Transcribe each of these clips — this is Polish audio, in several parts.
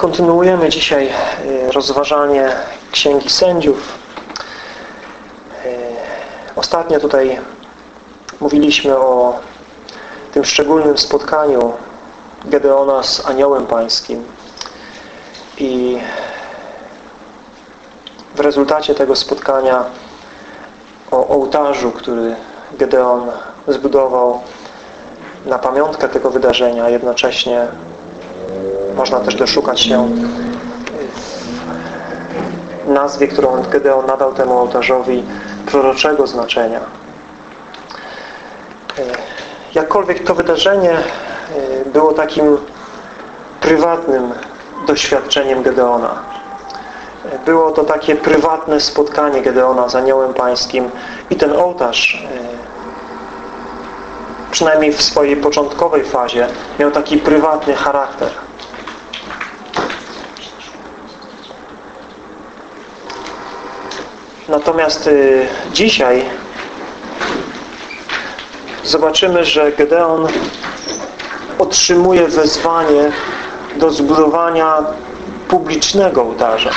Kontynuujemy dzisiaj e, rozważanie Księgi Sędziów. E, ostatnio tutaj mówiliśmy o tym szczególnym spotkaniu Gedeona z aniołem pańskim i w rezultacie tego spotkania o ołtarzu, który Gedeon zbudował na pamiątkę tego wydarzenia, jednocześnie można też doszukać się w nazwie, którą Gedeon nadał temu ołtarzowi proroczego znaczenia. Jakkolwiek to wydarzenie było takim prywatnym doświadczeniem Gedeona. Było to takie prywatne spotkanie Gedeona z aniołem pańskim i ten ołtarz przynajmniej w swojej początkowej fazie miał taki prywatny charakter. Natomiast y, dzisiaj zobaczymy, że Gedeon otrzymuje wezwanie do zbudowania publicznego ołtarza.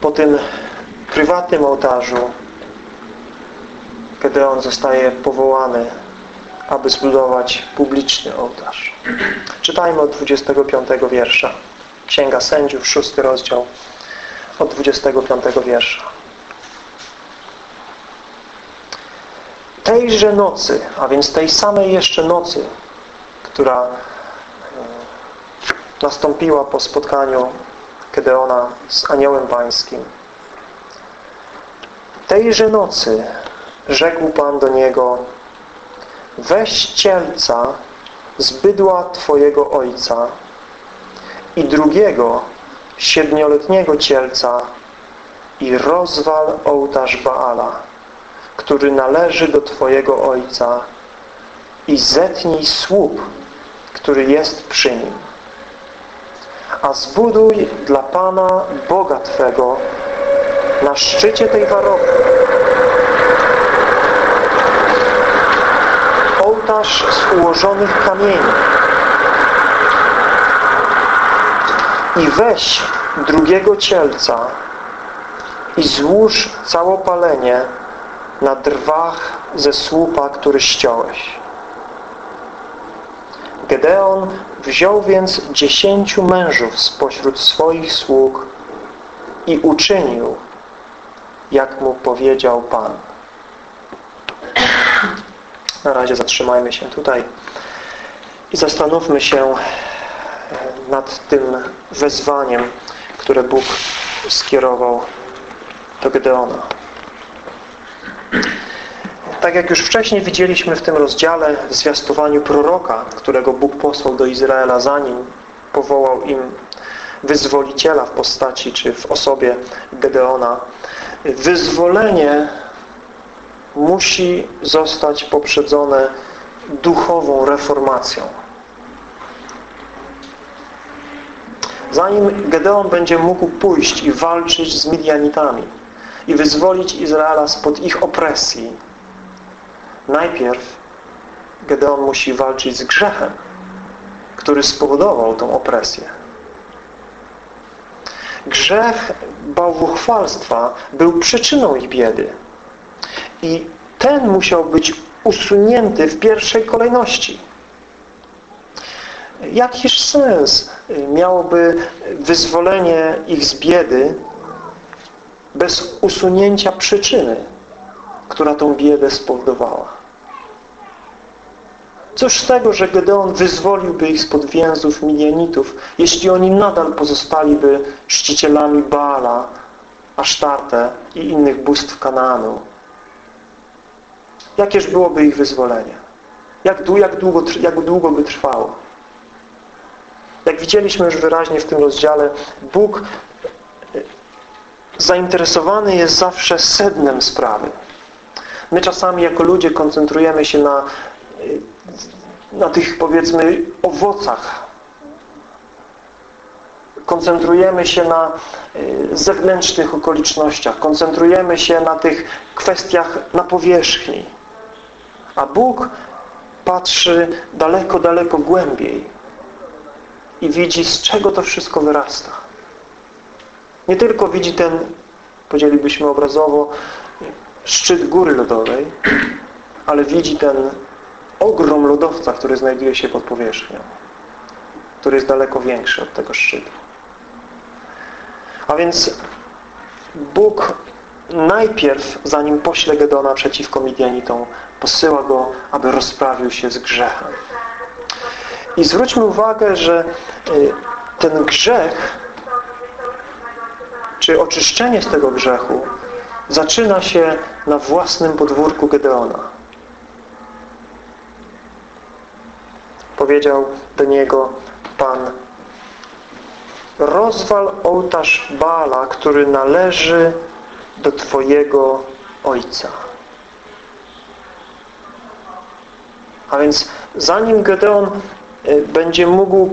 Po tym prywatnym ołtarzu Gedeon zostaje powołany, aby zbudować publiczny ołtarz. Czytajmy od 25 wiersza. Księga Sędziów, 6 rozdział, od 25 wiersza. Tejże nocy, a więc tej samej jeszcze nocy, która e, nastąpiła po spotkaniu Gedeona z aniołem pańskim. Tejże nocy rzekł Pan do niego weź cielca z bydła Twojego ojca i drugiego siedmioletniego cielca i rozwal ołtarz Baala, który należy do Twojego ojca i zetnij słup, który jest przy nim. A zbuduj dla Pana Boga Twego na szczycie tej warowni ołtarz z ułożonych kamieni i weź drugiego cielca i złóż całopalenie na drwach ze słupa, który ściąłeś. Gedeon wziął więc dziesięciu mężów spośród swoich sług i uczynił, jak mu powiedział Pan. Na razie zatrzymajmy się tutaj i zastanówmy się nad tym wezwaniem, które Bóg skierował do Gedeona. Tak jak już wcześniej widzieliśmy w tym rozdziale w zwiastowaniu proroka, którego Bóg posłał do Izraela, zanim powołał im wyzwoliciela w postaci czy w osobie Gedeona. Wyzwolenie musi zostać poprzedzone duchową reformacją. Zanim Gedeon będzie mógł pójść i walczyć z Midianitami i wyzwolić Izraela spod ich opresji, najpierw Gedeon musi walczyć z grzechem, który spowodował tą opresję. Grzech bałwuchwalstwa był przyczyną ich biedy. I ten musiał być usunięty w pierwszej kolejności. Jakiż sens miałoby wyzwolenie ich z biedy bez usunięcia przyczyny, która tą biedę spowodowała? Cóż z tego, że Gedeon wyzwoliłby ich spod więzów Midianitów, jeśli oni nadal pozostaliby czcicielami Baala, Asztartę i innych bóstw Kanaanu? Jakież byłoby ich wyzwolenie? Jak, jak, długo, jak długo by trwało? Widzieliśmy już wyraźnie w tym rozdziale, Bóg e, zainteresowany jest zawsze sednem sprawy. My czasami jako ludzie koncentrujemy się na, e, na tych powiedzmy owocach. Koncentrujemy się na e, zewnętrznych okolicznościach. Koncentrujemy się na tych kwestiach na powierzchni. A Bóg patrzy daleko, daleko głębiej i widzi, z czego to wszystko wyrasta. Nie tylko widzi ten, podzielibyśmy obrazowo, szczyt góry lodowej, ale widzi ten ogrom lodowca, który znajduje się pod powierzchnią, który jest daleko większy od tego szczytu. A więc Bóg najpierw, zanim pośle Gedona przeciwko Midianitom, posyła go, aby rozprawił się z grzechem. I zwróćmy uwagę, że y, ten grzech, czy oczyszczenie z tego grzechu zaczyna się na własnym podwórku Gedeona. Powiedział do niego Pan rozwal ołtarz Bala, który należy do Twojego Ojca. A więc zanim Gedeon będzie mógł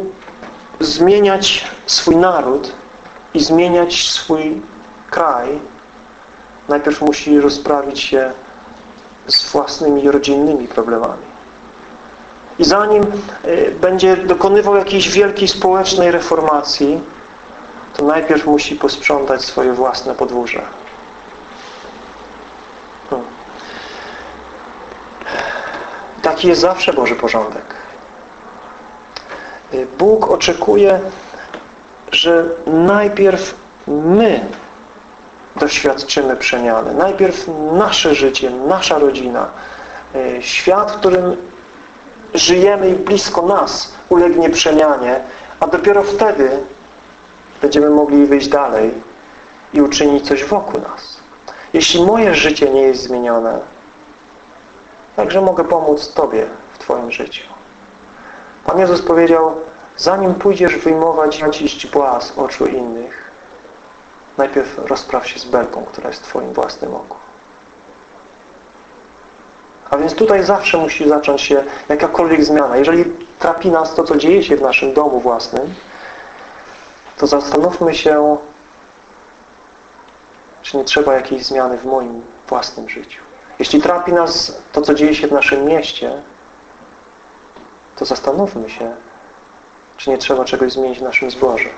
zmieniać swój naród i zmieniać swój kraj, najpierw musi rozprawić się z własnymi rodzinnymi problemami. I zanim y, będzie dokonywał jakiejś wielkiej społecznej reformacji, to najpierw musi posprzątać swoje własne podwórze. Hmm. Taki jest zawsze Boży porządek. Bóg oczekuje, że najpierw my doświadczymy przemiany. Najpierw nasze życie, nasza rodzina, y, świat, w którym żyjemy i blisko nas ulegnie przemianie, a dopiero wtedy będziemy mogli wyjść dalej i uczynić coś wokół nas. Jeśli moje życie nie jest zmienione, także mogę pomóc Tobie w Twoim życiu. Pan Jezus powiedział, zanim pójdziesz wyjmować źdźbła z oczu innych, najpierw rozpraw się z belką, która jest w Twoim własnym oku. A więc tutaj zawsze musi zacząć się jakakolwiek zmiana. Jeżeli trapi nas to, co dzieje się w naszym domu własnym, to zastanówmy się, czy nie trzeba jakiejś zmiany w moim własnym życiu. Jeśli trapi nas to, co dzieje się w naszym mieście, to zastanówmy się, czy nie trzeba czegoś zmienić w naszym zborze.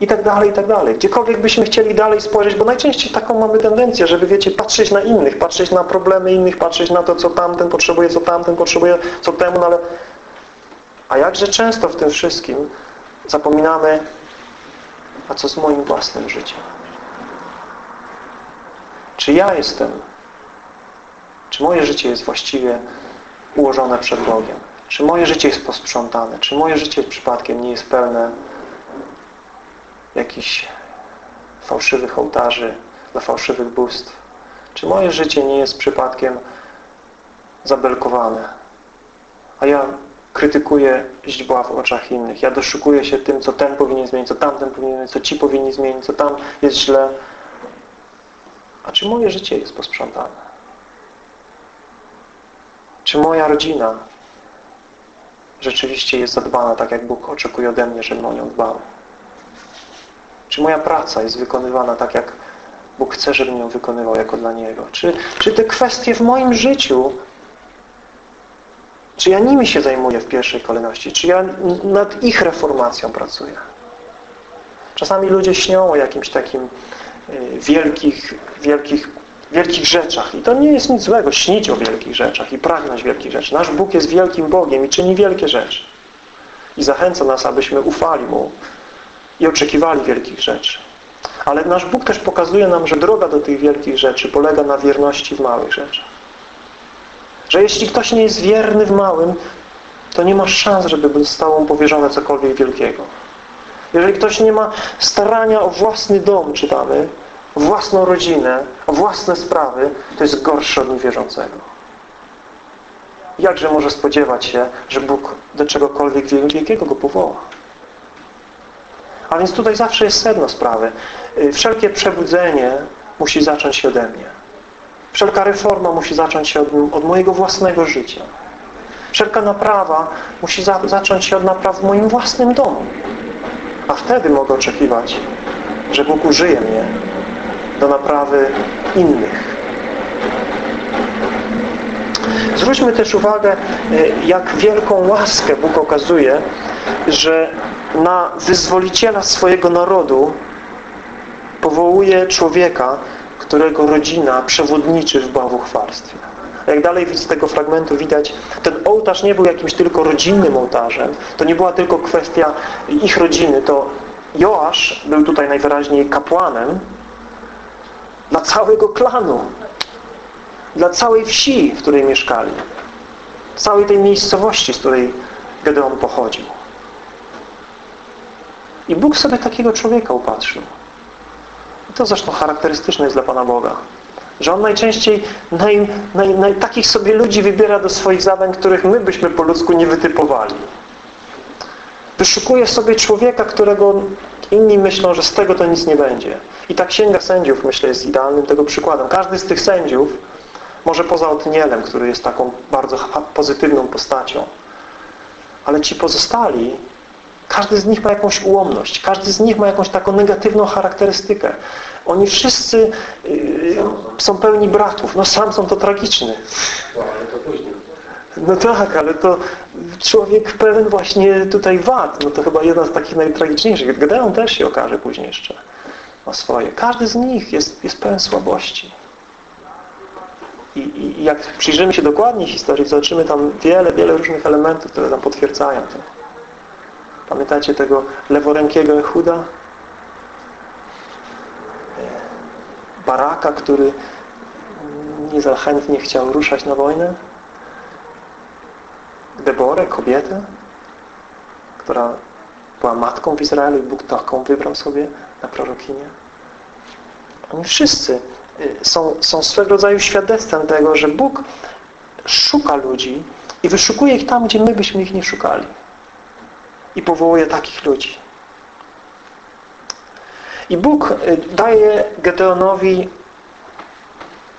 I tak dalej, i tak dalej. Gdziekolwiek byśmy chcieli dalej spojrzeć, bo najczęściej taką mamy tendencję, żeby, wiecie, patrzeć na innych, patrzeć na problemy innych, patrzeć na to, co tamten potrzebuje, co tamten potrzebuje, co temu, no ale... A jakże często w tym wszystkim zapominamy, a co z moim własnym życiem? Czy ja jestem, czy moje życie jest właściwie ułożone przed Bogiem? Czy moje życie jest posprzątane? Czy moje życie przypadkiem nie jest pełne jakichś fałszywych ołtarzy dla fałszywych bóstw? Czy moje życie nie jest przypadkiem zabelkowane? A ja krytykuję źdźbła w oczach innych. Ja doszukuję się tym, co ten powinien zmienić, co tamten powinien zmienić, co ci powinni zmienić, co tam jest źle. A czy moje życie jest posprzątane? Czy moja rodzina rzeczywiście jest zadbana tak, jak Bóg oczekuje ode mnie, żebym o nią dbał? Czy moja praca jest wykonywana tak, jak Bóg chce, żebym ją wykonywał jako dla Niego? Czy, czy te kwestie w moim życiu, czy ja nimi się zajmuję w pierwszej kolejności? Czy ja nad ich reformacją pracuję? Czasami ludzie śnią o jakimś takim y, wielkich, wielkich, wielkich rzeczach. I to nie jest nic złego, śnić o wielkich rzeczach i pragnąć wielkich rzeczy. Nasz Bóg jest wielkim Bogiem i czyni wielkie rzeczy. I zachęca nas, abyśmy ufali Mu i oczekiwali wielkich rzeczy. Ale nasz Bóg też pokazuje nam, że droga do tych wielkich rzeczy polega na wierności w małych rzeczach. Że jeśli ktoś nie jest wierny w małym, to nie ma szans, żeby zostało mu powierzone cokolwiek wielkiego. Jeżeli ktoś nie ma starania o własny dom, czytamy, o własną rodzinę, o własne sprawy, to jest gorszy od niewierzącego. Jakże może spodziewać się, że Bóg do czegokolwiek wielkiego go powoła? A więc tutaj zawsze jest sedno sprawy. Y, wszelkie przebudzenie musi zacząć się ode mnie. Wszelka reforma musi zacząć się od, od mojego własnego życia. Wszelka naprawa musi za, zacząć się od napraw w moim własnym domu. A wtedy mogę oczekiwać, że Bóg użyje mnie do naprawy innych. Zwróćmy też uwagę, y, jak wielką łaskę Bóg okazuje, że na wyzwoliciela swojego narodu powołuje człowieka, którego rodzina przewodniczy w bałwuchwalstwie. Jak dalej z tego fragmentu widać, ten ołtarz nie był jakimś tylko rodzinnym ołtarzem. To nie była tylko kwestia ich rodziny. To Joasz był tutaj najwyraźniej kapłanem dla całego klanu. Dla całej wsi, w której mieszkali. Całej tej miejscowości, z której Gedeon pochodził. I Bóg sobie takiego człowieka upatrzył. I to zresztą charakterystyczne jest dla Pana Boga. Że On najczęściej naj, naj, naj, takich sobie ludzi wybiera do swoich zadań, których my byśmy po ludzku nie wytypowali. Wyszukuje sobie człowieka, którego inni myślą, że z tego to nic nie będzie. I ta księga sędziów, myślę, jest idealnym tego przykładem. Każdy z tych sędziów, może poza Otnielem, który jest taką bardzo pozytywną postacią, ale ci pozostali każdy z nich ma jakąś ułomność. Każdy z nich ma jakąś taką negatywną charakterystykę. Oni wszyscy yy, są pełni bratów. No sam są to tragiczny. No. No tak, ale to człowiek pełen właśnie tutaj wad. No to chyba jedna z takich najtragiczniejszych. Gedeon też się okaże później jeszcze o swoje. Każdy z nich jest, jest pełen słabości. I, I jak przyjrzymy się dokładnie historii, zobaczymy tam wiele, wiele różnych elementów, które nam potwierdzają to. Pamiętacie tego leworękiego Echuda? Baraka, który nie za chętnie chciał ruszać na wojnę? Deborę, kobietę, która była matką w Izraelu i Bóg taką wybrał sobie na prorokinię? Oni wszyscy y, są, są swego rodzaju świadectwem tego, że Bóg szuka ludzi i wyszukuje ich tam, gdzie my byśmy ich nie szukali i powołuje takich ludzi. I Bóg y, daje Gedeonowi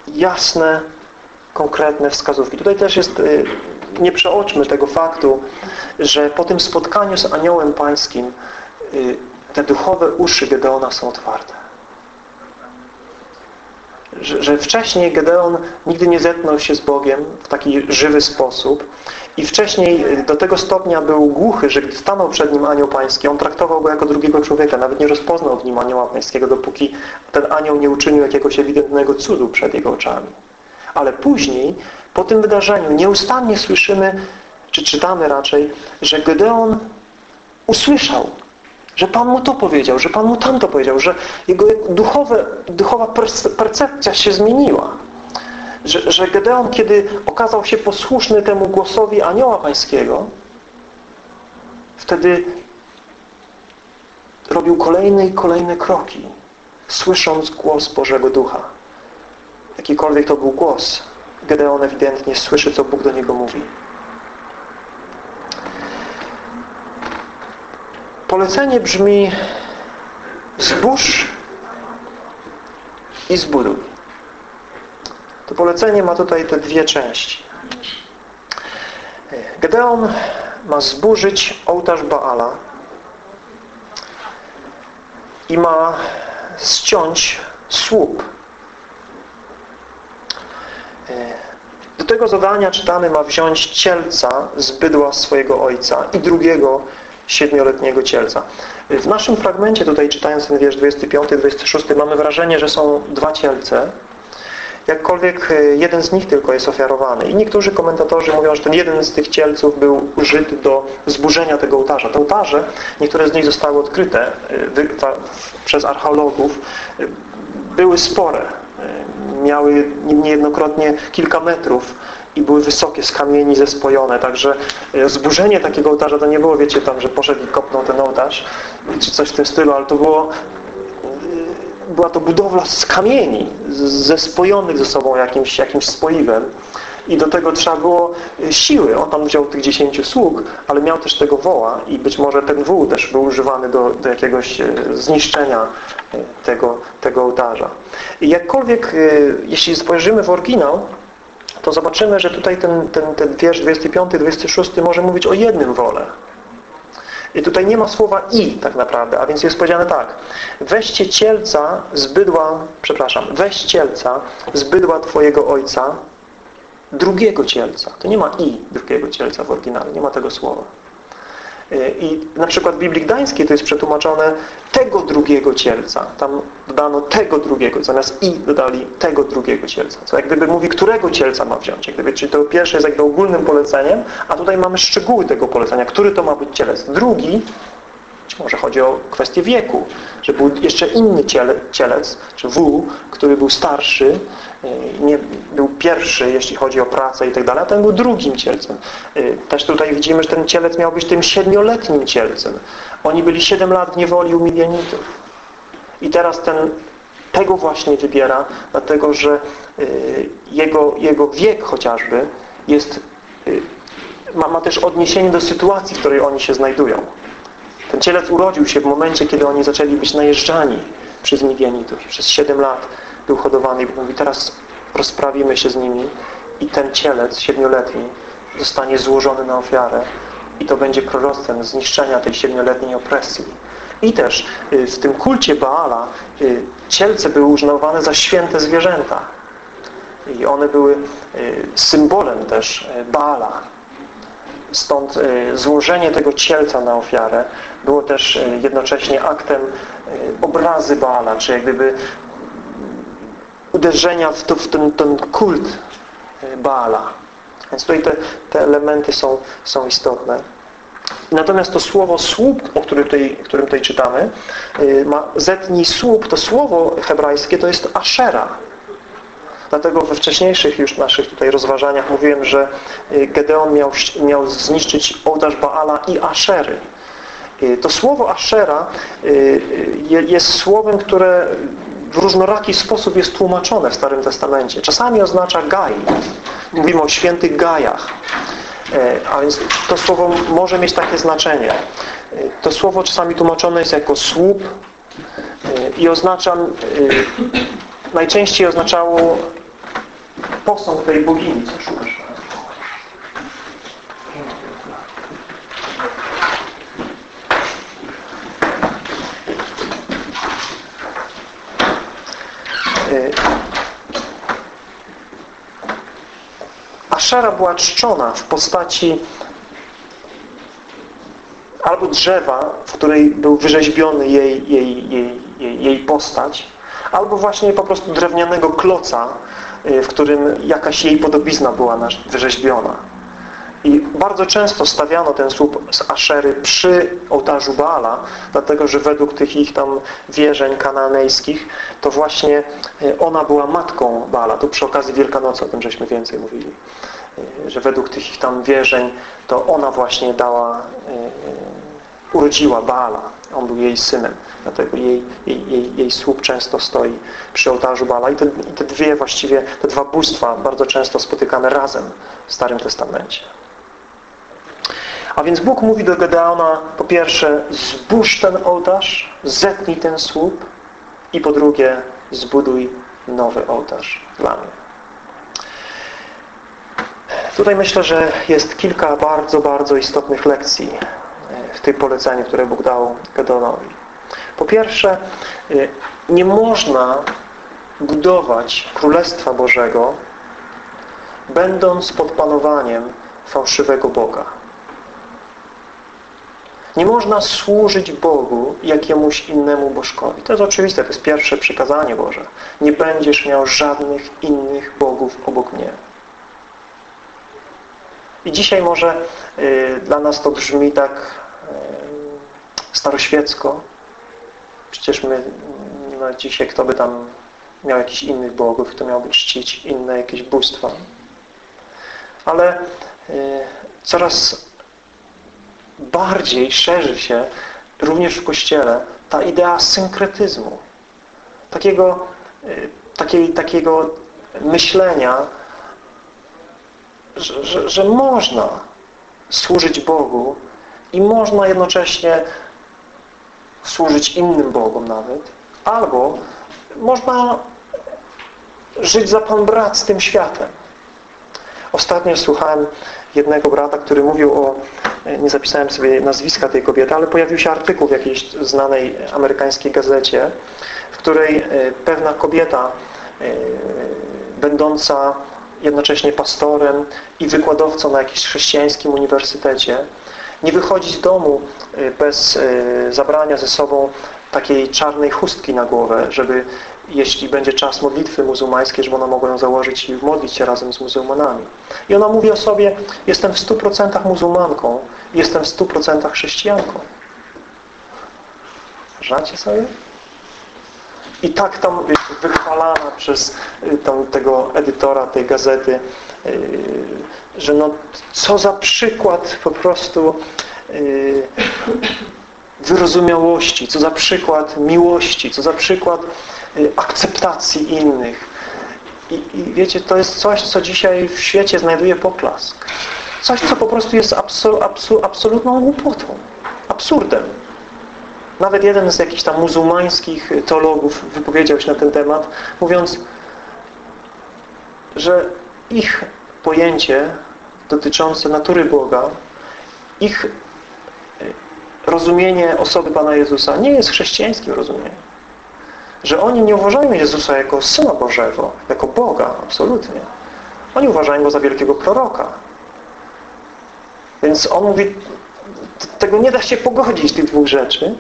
jasne, konkretne wskazówki. Tutaj też jest, y, nie przeoczmy tego faktu, że po tym spotkaniu z aniołem pańskim te duchowe uszy Gedeona są otwarte że, że wcześniej Gedeon nigdy nie zetknął się z Bogiem w taki żywy sposób i wcześniej do tego stopnia był głuchy, że gdy stanął przed nim anioł pański, on traktował go jako drugiego człowieka, nawet nie rozpoznał w nim anioła pańskiego, dopóki ten anioł nie uczynił jakiegoś ewidentnego cudu przed jego oczami. Ale później, po tym wydarzeniu, nieustannie słyszymy, czy czytamy raczej, że Gedeon usłyszał że Pan mu to powiedział, że Pan mu tamto powiedział, że jego duchowe, duchowa percepcja się zmieniła. Że, że Gedeon, kiedy okazał się posłuszny temu głosowi anioła pańskiego, wtedy robił kolejne i kolejne kroki, słysząc głos Bożego Ducha. Jakikolwiek to był głos, Gedeon ewidentnie słyszy, co Bóg do niego mówi. Polecenie brzmi zbóż i zbuduj. To polecenie ma tutaj te dwie części. Gedeon ma zburzyć ołtarz Baala i ma ściąć słup. Do tego zadania czytany ma wziąć cielca z bydła swojego ojca i drugiego siedmioletniego cielca. W naszym fragmencie tutaj czytając ten wiersz 25-26 mamy wrażenie, że są dwa cielce, jakkolwiek e, jeden z nich tylko jest ofiarowany. I niektórzy komentatorzy mówią, że ten jeden z tych cielców był użyty do zburzenia tego ołtarza. Te ołtarze, niektóre z nich zostały odkryte e, przez archeologów, e, były spore. Miały niejednokrotnie kilka metrów i były wysokie z kamieni zespojone. Także e, zburzenie takiego ołtarza to nie było, wiecie, tam, że poszedł i kopnął ten ołtarz, czy coś w tym stylu, ale to było e, była to budowla z kamieni, zespojonych ze sobą jakimś, jakimś spoiwem. I do tego trzeba było e, siły. On tam wziął tych dziesięciu sług, ale miał też tego woła i być może ten wół też był używany do, do jakiegoś zniszczenia tego, tego ołtarza. I jakkolwiek, jeśli spojrzymy w oryginał, to zobaczymy, że tutaj ten, ten, ten wiersz 25-26 może mówić o jednym wole. I tutaj nie ma słowa i tak naprawdę, a więc jest powiedziane tak. Weźcie cielca z bydła, przepraszam, weź cielca z bydła Twojego ojca, drugiego cielca. To nie ma i drugiego cielca w oryginale, nie ma tego słowa. Y, I na przykład w Biblii Gdańskiej to jest przetłumaczone tego drugiego cielca. Tam dodano tego drugiego, zamiast i dodali tego drugiego cielca. Co jak gdyby mówi, którego cielca ma wziąć. Jak gdyby, czyli to pierwsze jest jakby ogólnym poleceniem, a tutaj mamy szczegóły tego polecenia, który to ma być cielec. Drugi być może chodzi o kwestię wieku, że był jeszcze inny cielec, czy wół, który był starszy, y, nie był pierwszy, jeśli chodzi o pracę i tak dalej, a ten był drugim cielcem. Y, też tutaj widzimy, że ten cielec miał być tym siedmioletnim cielcem. Oni byli siedem lat w niewoli u Midianitów. I teraz ten tego właśnie wybiera, dlatego że y, jego, jego wiek chociażby jest, ma, ma też odniesienie do sytuacji, w której oni się znajdują. Ten cielec urodził się w momencie, kiedy oni zaczęli być najeżdżani przez Midianitów. Przez 7 lat był hodowany i mówi, teraz rozprawimy się z nimi i ten cielec siedmioletni zostanie złożony na ofiarę i to będzie proroctwem zniszczenia tej siedmioletniej opresji. I też y, w tym kulcie Baala y, cielce były uznawane za święte zwierzęta. I one były y, symbolem też Baala, Stąd e, złożenie tego cielca na ofiarę było też e, jednocześnie aktem e, obrazy Baala, czy jak gdyby uderzenia w, to, w ten, ten kult Baala. Więc tutaj te, te elementy są, są istotne. Natomiast to słowo słup, o którym tutaj, którym tutaj czytamy, ma zetni słup, to słowo hebrajskie to jest Ashera. Dlatego we wcześniejszych już naszych tutaj rozważaniach mówiłem, że y, Gedeon miał, miał zniszczyć ołtarz Baala i Aszery. Y, to słowo Ashera y, jest słowem, które w różnoraki sposób jest tłumaczone w Starym Testamencie. Czasami oznacza gaj. Mówimy o świętych gajach. A więc to słowo może mieć takie znaczenie. To słowo czasami tłumaczone jest jako słup i oznacza najczęściej oznaczało posąg tej bogini. Co szukasz? Y, Ashera była czczona w postaci albo drzewa, w której był wyrzeźbiony jej, jej, jej, jej, jej postać, albo właśnie po prostu drewnianego kloca, y, w którym jakaś jej podobizna była wyrzeźbiona. I bardzo często stawiano ten słup z Aszery przy ołtarzu Baala, dlatego że według tych ich tam wierzeń kananejskich, to właśnie y, ona była matką Baala. Tu przy okazji Wielkanocy o tym żeśmy więcej mówili. Y, że według tych ich tam wierzeń, to ona właśnie dała urodziła Baala. On był jej synem. Dlatego jej, jej, jej, jej słup często stoi przy ołtarzu Baala. I te, I te dwie właściwie, te dwa bóstwa bardzo często spotykane razem w Starym Testamencie. A więc Bóg mówi do Gedeona po pierwsze zbóż ten ołtarz, zetnij ten słup i po drugie zbuduj nowy ołtarz dla mnie. Tutaj myślę, że jest kilka bardzo, bardzo istotnych lekcji poleceniu, które Bóg dał Gedeonowi. Po pierwsze, y, nie można budować Królestwa Bożego będąc pod panowaniem fałszywego Boga. Nie można służyć Bogu jakiemuś innemu bożkowi. To jest oczywiste, to jest pierwsze przykazanie Boże. Nie będziesz miał żadnych innych bogów obok mnie. I dzisiaj może y, dla nas to brzmi tak staroświecko. Przecież my no, dzisiaj kto by tam miał jakichś innych bogów, kto miałby czcić inne jakieś bóstwa. Ale y, coraz bardziej szerzy się również w Kościele ta idea synkretyzmu. Takiego, y, takiej, takiego myślenia, że, że, że można służyć Bogu i można jednocześnie służyć innym Bogom nawet, albo można żyć za Pan brat z tym światem. Ostatnio słuchałem jednego brata, który mówił o, nie zapisałem sobie nazwiska tej kobiety, ale pojawił się artykuł w jakiejś znanej amerykańskiej gazecie, w której e, pewna kobieta e, będąca jednocześnie pastorem i wykładowcą na jakimś chrześcijańskim uniwersytecie, nie wychodzić z domu y, bez y, zabrania ze sobą takiej czarnej chustki na głowę, żeby jeśli będzie czas modlitwy muzułmańskiej, żeby ona mogła ją założyć i modlić się razem z muzułmanami. I ona mówi o sobie, jestem w 100% muzułmanką, jestem w 100% chrześcijanką. Żacie sobie? I tak tam wychwalana przez y, tam, tego edytora tej gazety, y, że no co za przykład po prostu y, wyrozumiałości, co za przykład miłości, co za przykład akceptacji innych. I, I, wiecie, to jest coś, co dzisiaj w świecie znajduje poklask. Coś, co po prostu jest absol, absol, absolutną głupotą, absurdem. Nawet jeden z jakichś tam muzułmańskich teologów wypowiedział się na ten temat, mówiąc, że ich pojęcie dotyczące natury Boga, ich e, rozumienie osoby Pana Jezusa nie jest chrześcijańskim rozumieniem. Że oni nie uważają Jezusa jako Syna Bożego, jako Boga, absolutnie. Oni uważają Go za wielkiego proroka. Więc on mówi, tego nie da się pogodzić, tych dwóch rzeczy.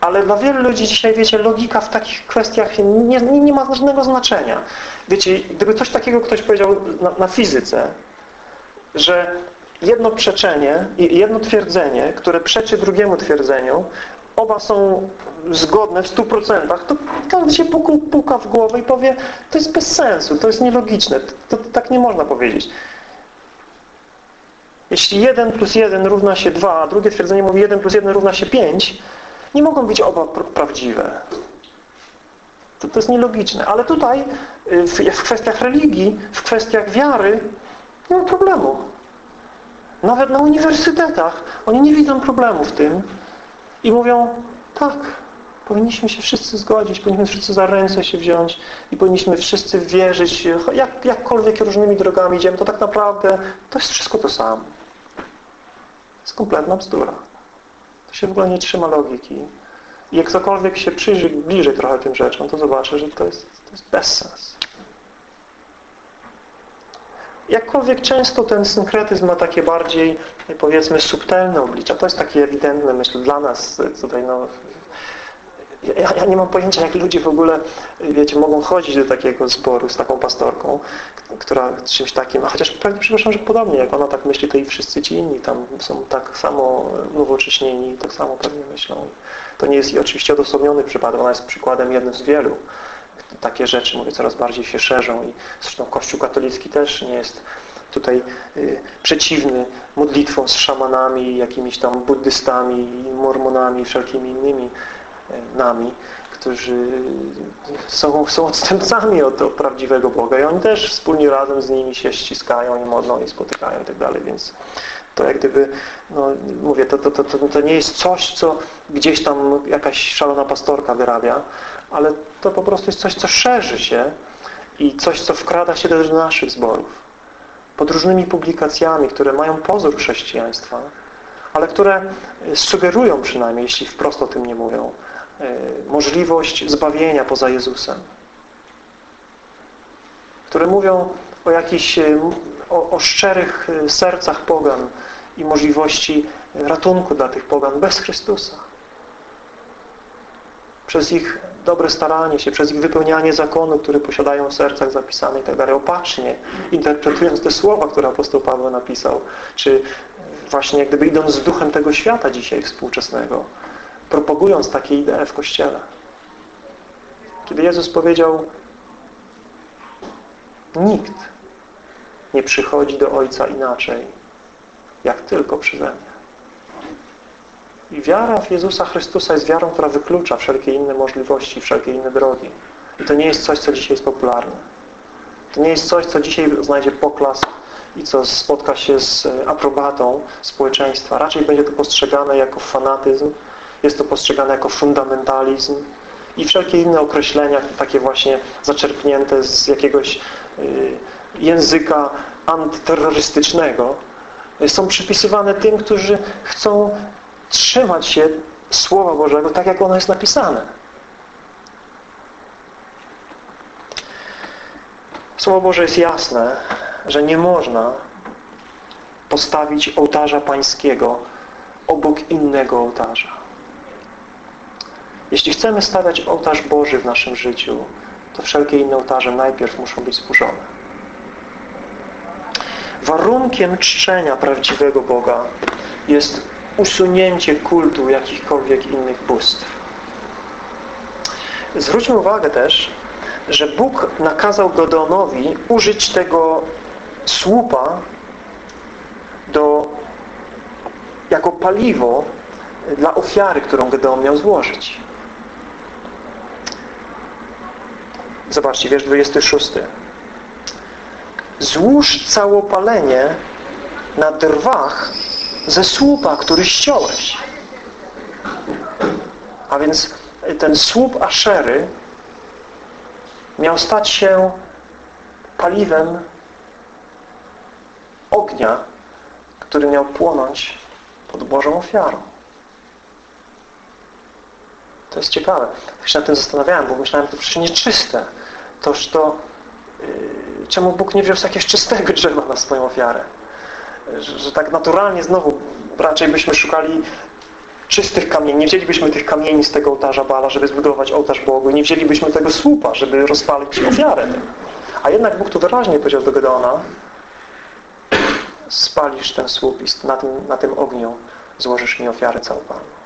Ale dla wielu ludzi dzisiaj, wiecie, logika w takich kwestiach nie, nie, nie ma żadnego znaczenia. Wiecie, gdyby coś takiego ktoś powiedział na, na fizyce, że jedno przeczenie i jedno twierdzenie, które przeczy drugiemu twierdzeniu, oba są zgodne w stu procentach, to każdy się puka w głowę i powie, to jest bez sensu, to jest nielogiczne, to, to tak nie można powiedzieć. Jeśli 1 plus 1 równa się 2, a drugie twierdzenie mówi 1 plus 1 równa się 5, nie mogą być oba prawdziwe. To, to jest nielogiczne. Ale tutaj y, w, w kwestiach religii, w kwestiach wiary nie ma problemu. Nawet na uniwersytetach oni nie widzą problemu w tym i mówią tak, powinniśmy się wszyscy zgodzić, powinniśmy wszyscy za ręce się wziąć i powinniśmy wszyscy wierzyć, jak, jakkolwiek różnymi drogami idziemy, to tak naprawdę to jest wszystko to samo. To jest kompletna bzdura się w ogóle nie trzyma logiki. I jak ktokolwiek się przyjrzy bliżej trochę tym rzeczom, to zobaczy, że to jest, to jest bezsens. Jakkolwiek często ten synkretyzm ma takie bardziej, powiedzmy, subtelne oblicza. To jest takie ewidentne, myślę, dla nas tutaj no, ja, ja, nie mam pojęcia, jak ludzie w ogóle, wiecie, mogą chodzić do takiego zboru z taką pastorką, która czymś takim, a chociaż prawie przepraszam, że podobnie, jak ona tak myśli, to i wszyscy ci inni tam są tak samo nowocześnieni, tak samo pewnie myślą. To nie jest oczywiście odosobniony przypadek, ona jest przykładem jednym z wielu. Takie rzeczy, mówię, coraz bardziej się szerzą i zresztą Kościół katolicki też nie jest tutaj y, przeciwny modlitwom z szamanami, jakimiś tam buddystami, mormonami, wszelkimi innymi nami, którzy są, są odstępcami od, od prawdziwego Boga i oni też wspólnie razem z nimi się ściskają i modlą i spotykają i tak dalej, więc to jak gdyby, no mówię, to, to, to, to nie jest coś, co gdzieś tam jakaś szalona pastorka wyrabia, ale to po prostu jest coś, co szerzy się i coś, co wkrada się do naszych zborów. Pod różnymi publikacjami, które mają pozór chrześcijaństwa, ale które sugerują przynajmniej, jeśli wprost o tym nie mówią, możliwość zbawienia poza Jezusem. Które mówią o jakichś, e, o, o szczerych e, sercach pogan i możliwości ratunku dla tych pogan bez Chrystusa. Przez ich dobre staranie się, przez ich wypełnianie zakonu, który posiadają w sercach zapisane i tak dalej, opatrznie, interpretując te słowa, które apostoł Paweł napisał, czy właśnie jak gdyby idąc z duchem tego świata dzisiaj współczesnego, propagując takie idee w Kościele. Kiedy Jezus powiedział nikt nie przychodzi do Ojca inaczej, jak tylko przeze mnie. I wiara w Jezusa Chrystusa jest wiarą, która wyklucza wszelkie inne możliwości, wszelkie inne drogi. I to nie jest coś, co dzisiaj jest popularne. To nie jest coś, co dzisiaj znajdzie poklask i co spotka się z aprobatą społeczeństwa. Raczej będzie to postrzegane jako fanatyzm, jest to postrzegane jako fundamentalizm i wszelkie inne określenia, takie właśnie zaczerpnięte z jakiegoś y, języka antyterrorystycznego, są przypisywane tym, którzy chcą trzymać się Słowa Bożego tak, jak ono jest napisane. Słowo Boże jest jasne, że nie można postawić ołtarza pańskiego obok innego ołtarza. Jeśli chcemy stawiać ołtarz Boży w naszym życiu, to wszelkie inne ołtarze najpierw muszą być zburzone. Warunkiem czczenia prawdziwego Boga jest usunięcie kultu jakichkolwiek innych bóstw. Zwróćmy uwagę też, że Bóg nakazał Gedeonowi użyć tego słupa do, jako paliwo dla ofiary, którą Gedeon miał złożyć. Zobaczcie, wiersz 26. Złóż całopalenie na drwach ze słupa, który ściąłeś. A więc ten słup Aszery miał stać się paliwem ognia, który miał płonąć pod Bożą ofiarą. To jest ciekawe. Tak się nad tym zastanawiałem, bo myślałem, to przecież nieczyste. Toż to yy, czemu Bóg nie wziął jakiegoś czystego drzewa na swoją ofiarę? Że, że tak naturalnie znowu raczej byśmy szukali czystych kamieni. Nie wzięlibyśmy tych kamieni z tego ołtarza Bala, żeby zbudować ołtarz Bogu. Nie wzięlibyśmy tego słupa, żeby rozpalić ofiarę. A jednak Bóg tu wyraźnie powiedział do Gedeona spalisz ten słup i na tym, na tym ogniu złożysz mi ofiarę całopalną.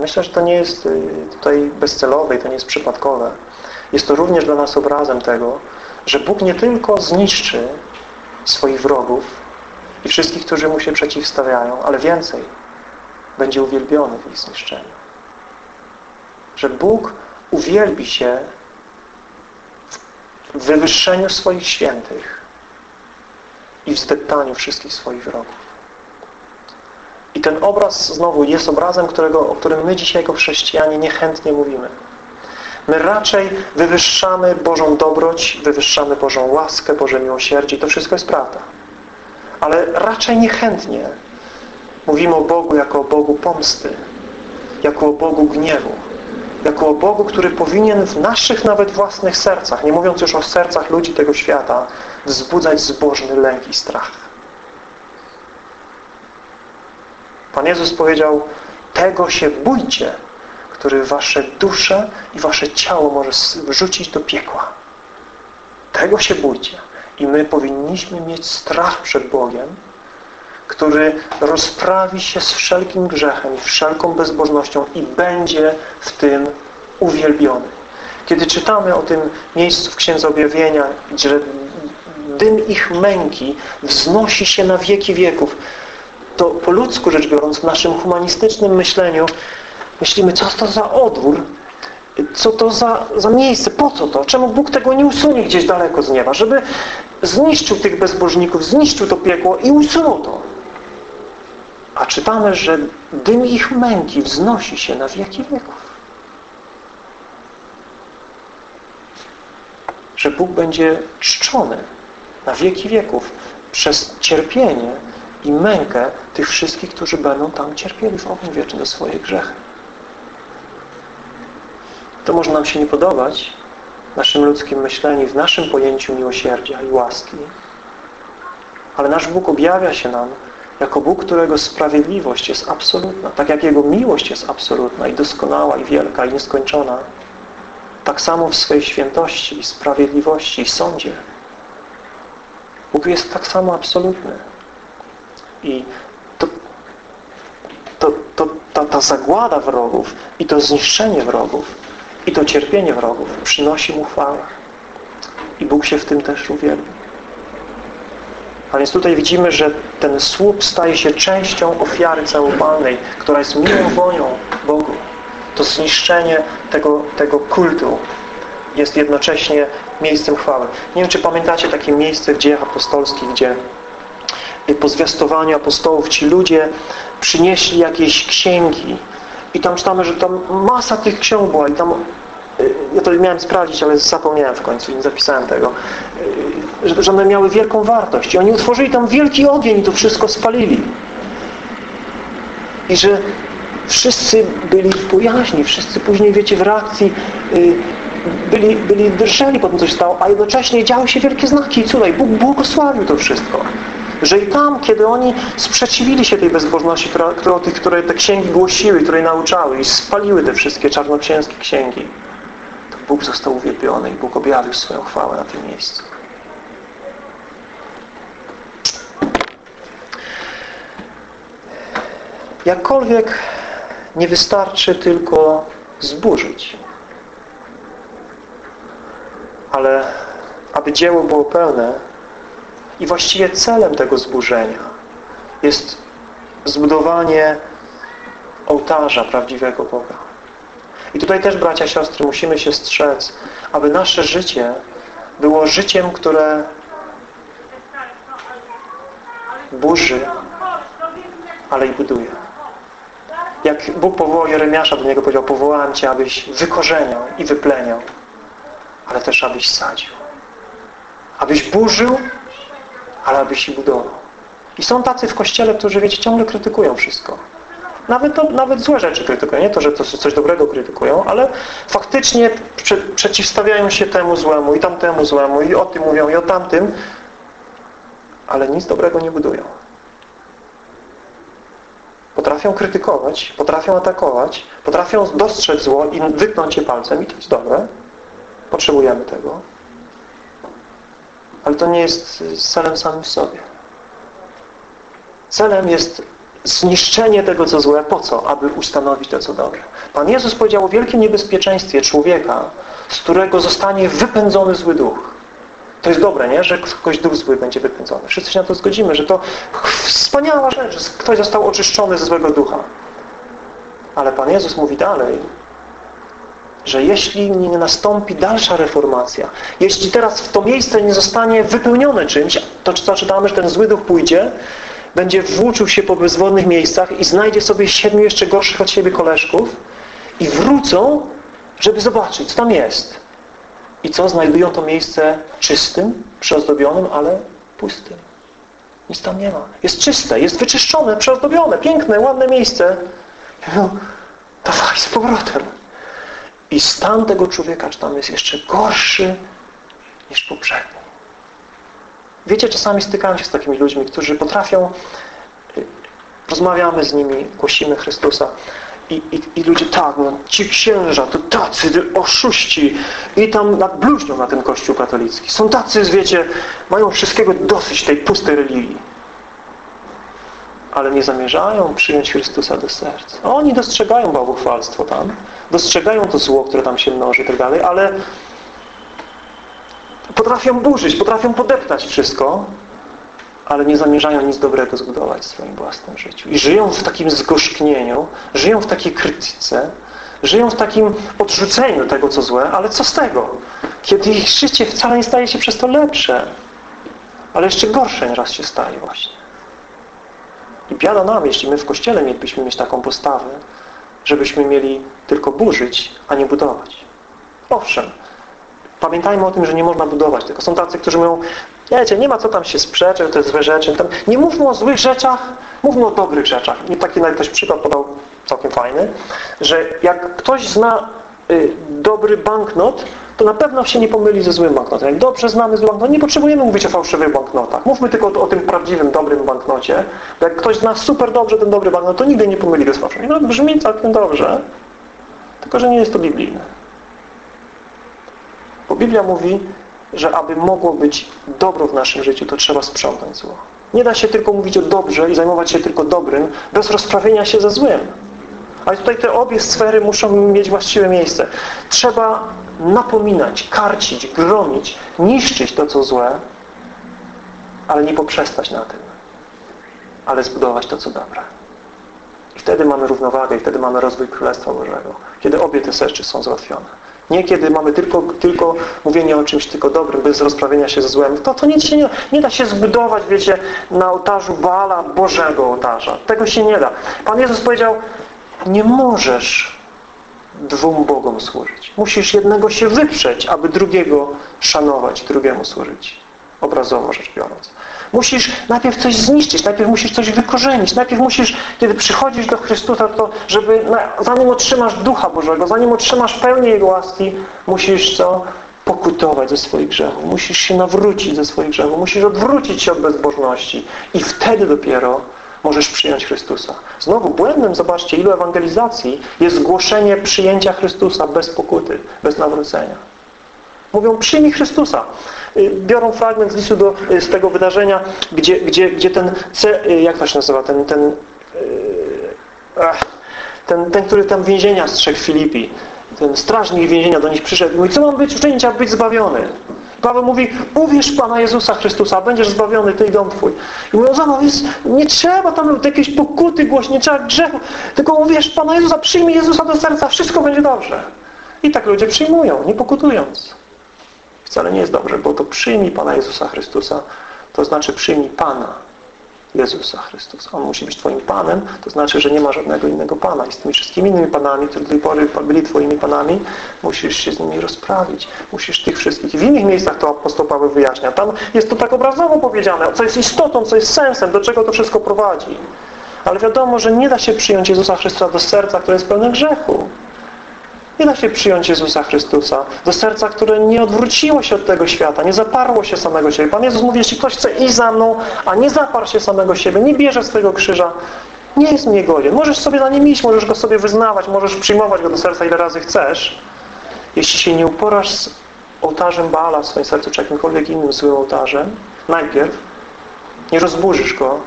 Myślę, że to nie jest y, tutaj bezcelowe i to nie jest przypadkowe. Jest to również dla nas obrazem tego, że Bóg nie tylko zniszczy swoich wrogów i wszystkich, którzy Mu się przeciwstawiają, ale więcej, będzie uwielbiony w ich zniszczeniu. Że Bóg uwielbi się w wywyższeniu swoich świętych i w zdeptaniu wszystkich swoich wrogów. I ten obraz znowu jest obrazem, którego, o którym my dzisiaj jako chrześcijanie niechętnie mówimy. My raczej wywyższamy Bożą dobroć, wywyższamy Bożą łaskę, Boże miłosierdzie to wszystko jest prawda. Ale raczej niechętnie mówimy o Bogu jako o Bogu pomsty, jako o Bogu gniewu, jako o Bogu, który powinien w naszych nawet własnych sercach, nie mówiąc już o sercach ludzi tego świata, wzbudzać zbożny lęk i strach. Pan Jezus powiedział, tego się bójcie, który wasze dusze i wasze ciało może wrzucić do piekła. Tego się bójcie. I my powinniśmy mieć strach przed Bogiem, który rozprawi się z wszelkim grzechem wszelką bezbożnością i będzie w tym uwielbiony. Kiedy czytamy o tym miejscu w Księdze Objawienia, że dym ich męki wznosi się na wieki wieków, to po ludzku rzecz biorąc, w naszym humanistycznym myśleniu myślimy, co to za odwór, co to za, za miejsce, po co to? Czemu Bóg tego nie usunie gdzieś daleko z nieba? Żeby zniszczył tych bezbożników, zniszczył to piekło i usunął to. A czytamy, że dym ich męki wznosi się na wieki wieków. Że Bóg będzie czczony na wieki wieków przez cierpienie i mękę tych wszystkich, którzy będą tam cierpieli w ogniu wiecznym do swoich grzechy. To może nam się nie podobać w naszym ludzkim myśleniu, w naszym pojęciu miłosierdzia i łaski, ale nasz Bóg objawia się nam jako Bóg, którego sprawiedliwość jest absolutna, tak jak Jego miłość jest absolutna i doskonała i wielka i nieskończona, tak samo w swojej świętości i sprawiedliwości i sądzie. Bóg jest tak samo absolutny. I to, to, to, ta, ta zagłada wrogów i to zniszczenie wrogów i to cierpienie wrogów przynosi Mu chwałę. I Bóg się w tym też uwielbi. A więc tutaj widzimy, że ten słup staje się częścią ofiary całopalnej, która jest miłą wonią Bogu. To zniszczenie tego, tego kultu jest jednocześnie miejscem chwały. Nie wiem, czy pamiętacie takie miejsce w dziejach apostolskich, gdzie po zwiastowaniu apostołów ci ludzie przynieśli jakieś księgi i tam czytamy, że tam masa tych ksiąg była i tam y, ja to miałem sprawdzić, ale zapomniałem w końcu i nie zapisałem tego, y, że one miały wielką wartość. I oni utworzyli tam wielki ogień i to wszystko spalili. I że wszyscy byli w bojaźni, wszyscy później, wiecie, w reakcji y, byli, byli drżeli po tym, co się stało, a jednocześnie działy się wielkie znaki i cuda Bóg błogosławił to wszystko. Że i tam, kiedy oni sprzeciwili się tej bezbożności, która, która, tych, które te księgi głosiły, które nauczały i spaliły te wszystkie czarnoksięskie księgi, to Bóg został uwielbiony i Bóg objawił swoją chwałę na tym miejscu. Jakkolwiek nie wystarczy tylko zburzyć. Ale aby dzieło było pełne i właściwie celem tego zburzenia jest zbudowanie ołtarza prawdziwego Boga. I tutaj też, bracia, siostry, musimy się strzec, aby nasze życie było życiem, które burzy, ale i buduje. Jak Bóg powołał Jeremiasza, do niego powiedział, powołałem Cię, abyś wykorzeniał i wypleniał, ale też abyś sadził. Abyś burzył, ale abyś i budował. I są tacy w Kościele, którzy, wiecie, ciągle krytykują wszystko. Nawet, to, nawet złe rzeczy krytykują. Nie to, że to coś dobrego krytykują, ale faktycznie prze, przeciwstawiają się temu złemu i tamtemu złemu i o tym mówią i o tamtym, ale nic dobrego nie budują. Potrafią krytykować, potrafią atakować, potrafią dostrzec zło i wypnąć je palcem i to jest dobre. Potrzebujemy tego. Ale to nie jest celem samym w sobie. Celem jest zniszczenie tego, co złe. Po co? Aby ustanowić to, co dobre. Pan Jezus powiedział o wielkim niebezpieczeństwie człowieka, z którego zostanie wypędzony zły duch. To jest dobre, nie? że ktoś duch zły będzie wypędzony. Wszyscy się na to zgodzimy, że to wspaniała rzecz, że ktoś został oczyszczony ze złego ducha. Ale Pan Jezus mówi dalej, że jeśli nie nastąpi dalsza reformacja, jeśli teraz w to miejsce nie zostanie wypełnione czymś, to co czytamy, że ten zły duch pójdzie, będzie włóczył się po bezwodnych miejscach i znajdzie sobie siedmiu jeszcze gorszych od siebie koleżków i wrócą, żeby zobaczyć, co tam jest. I co? Znajdują to miejsce czystym, przeozdobionym, ale pustym. Nic tam nie ma. Jest czyste, jest wyczyszczone, przeozdobione, piękne, ładne miejsce. No, dawaj z powrotem. I stan tego człowieka, czy tam jest jeszcze gorszy niż poprzedni. Wiecie, czasami stykałem się z takimi ludźmi, którzy potrafią, y, rozmawiamy z nimi, głosimy Chrystusa i, i, i ludzie, tak, no, ci księża to tacy oszuści i tam nadbluźnią na ten Kościół katolicki. Są tacy, wiecie, mają wszystkiego dosyć tej pustej religii. Ale nie zamierzają przyjąć Chrystusa do serca. Oni dostrzegają bałwochwalstwo tam, dostrzegają to zło, które tam się mnoży i tak dalej, ale potrafią burzyć, potrafią podeptać wszystko, ale nie zamierzają nic dobrego zbudować w swoim własnym życiu. I żyją w takim zgorzknieniu, żyją w takiej krytyce, żyją w takim odrzuceniu tego, co złe, ale co z tego? Kiedy ich życie wcale nie staje się przez to lepsze, ale jeszcze gorsze nieraz się staje właśnie. I biada nam, jeśli my w Kościele mielibyśmy mieć taką postawę, żebyśmy mieli tylko burzyć, a nie budować. Owszem, pamiętajmy o tym, że nie można budować, tylko są tacy, którzy mówią, Wiecie, nie ma co tam się sprzeczać, to jest złe rzeczy. Tam, nie mówmy o złych rzeczach, mówmy o dobrych rzeczach. I taki nawet ktoś przykład podał całkiem fajny, że jak ktoś zna dobry banknot, to na pewno się nie pomyli ze złym banknotem. Jak dobrze znamy zły banknot, nie potrzebujemy mówić o fałszywych banknotach. Mówmy tylko o, o, tym prawdziwym, dobrym banknocie. Jak ktoś zna super dobrze ten dobry banknot, to nigdy nie pomyli go z fałszywym. No brzmi całkiem dobrze, tylko że nie jest to biblijne. Bo Biblia mówi, że aby mogło być dobro w naszym życiu, to trzeba sprzątać zło. Nie da się tylko mówić o dobrze i zajmować się tylko dobrym, bez rozprawienia się ze złym. Ale tutaj te obie sfery muszą mieć właściwe miejsce. Trzeba napominać, karcić, gromić, niszczyć to, co złe, ale nie poprzestać na tym, ale zbudować to, co dobre. I wtedy mamy równowagę i wtedy mamy rozwój Królestwa Bożego. Kiedy obie te rzeczy są załatwione. Nie kiedy mamy tylko, tylko mówienie o czymś tylko dobrym, bez rozprawienia się ze złem. To, to nic się nie, nie da się zbudować, wiecie, na ołtarzu Bala Bożego ołtarza. Tego się nie da. Pan Jezus powiedział, nie możesz dwóm Bogom służyć. Musisz jednego się wyprzeć, aby drugiego szanować, drugiemu służyć. Obrazowo rzecz biorąc. Musisz najpierw coś zniszczyć, najpierw musisz coś wykorzenić, najpierw musisz, kiedy przychodzisz do Chrystusa, to żeby, zanim otrzymasz Ducha Bożego, zanim otrzymasz pełnię Jego łaski, musisz co? Pokutować ze swoich grzechów. Musisz się nawrócić ze swoich grzechów. Musisz odwrócić się od bezbożności. I wtedy dopiero możesz przyjąć Chrystusa. Znowu błędem, zobaczcie, ilu ewangelizacji jest głoszenie przyjęcia Chrystusa bez pokuty, bez nawrócenia. Mówią, przyjmij Chrystusa. Y, biorą fragment z listu do, y, z tego wydarzenia, gdzie, gdzie, gdzie ten, y, jak to się nazywa, ten, ten, ten, ten, który tam więzienia strzegł Filipi, ten strażnik więzienia do nich przyszedł i mówi, co mam być uczynić, aby być zbawiony? Paweł mówi, uwierz Pana Jezusa Chrystusa, będziesz zbawiony, Ty i dom Twój. I mówią, no, jest, nie trzeba tam jakiejś pokuty głośniej, nie trzeba grzechu, tylko uwierz Pana Jezusa, przyjmij Jezusa do serca, wszystko będzie dobrze. I tak ludzie przyjmują, nie pokutując. Wcale nie jest dobrze, bo to przyjmij Pana Jezusa Chrystusa, to znaczy przyjmij Pana Jezusa Chrystusa. On musi być Twoim Panem, to znaczy, że nie ma żadnego innego Pana. I z tymi wszystkimi innymi Panami, które do tej pory byli Twoimi Panami, musisz się z nimi rozprawić. Musisz tych wszystkich. W innych miejscach to apostoł Paweł wyjaśnia. Tam jest to tak obrazowo powiedziane, co jest istotą, co jest sensem, do czego to wszystko prowadzi. Ale wiadomo, że nie da się przyjąć Jezusa Chrystusa do serca, które jest pełne grzechu. Nie da się przyjąć Jezusa Chrystusa do serca, które nie odwróciło się od tego świata, nie zaparło się samego siebie. Pan Jezus mówi, jeśli ktoś chce iść za mną, a nie zaparł się samego siebie, nie bierze swojego krzyża, nie jest mnie godzien. Możesz sobie za nim iść, możesz go sobie wyznawać, możesz przyjmować go do serca ile razy chcesz. Jeśli się nie uporasz z ołtarzem Baala w swoim sercu, czy jakimkolwiek innym złym ołtarzem, najpierw nie rozburzysz go,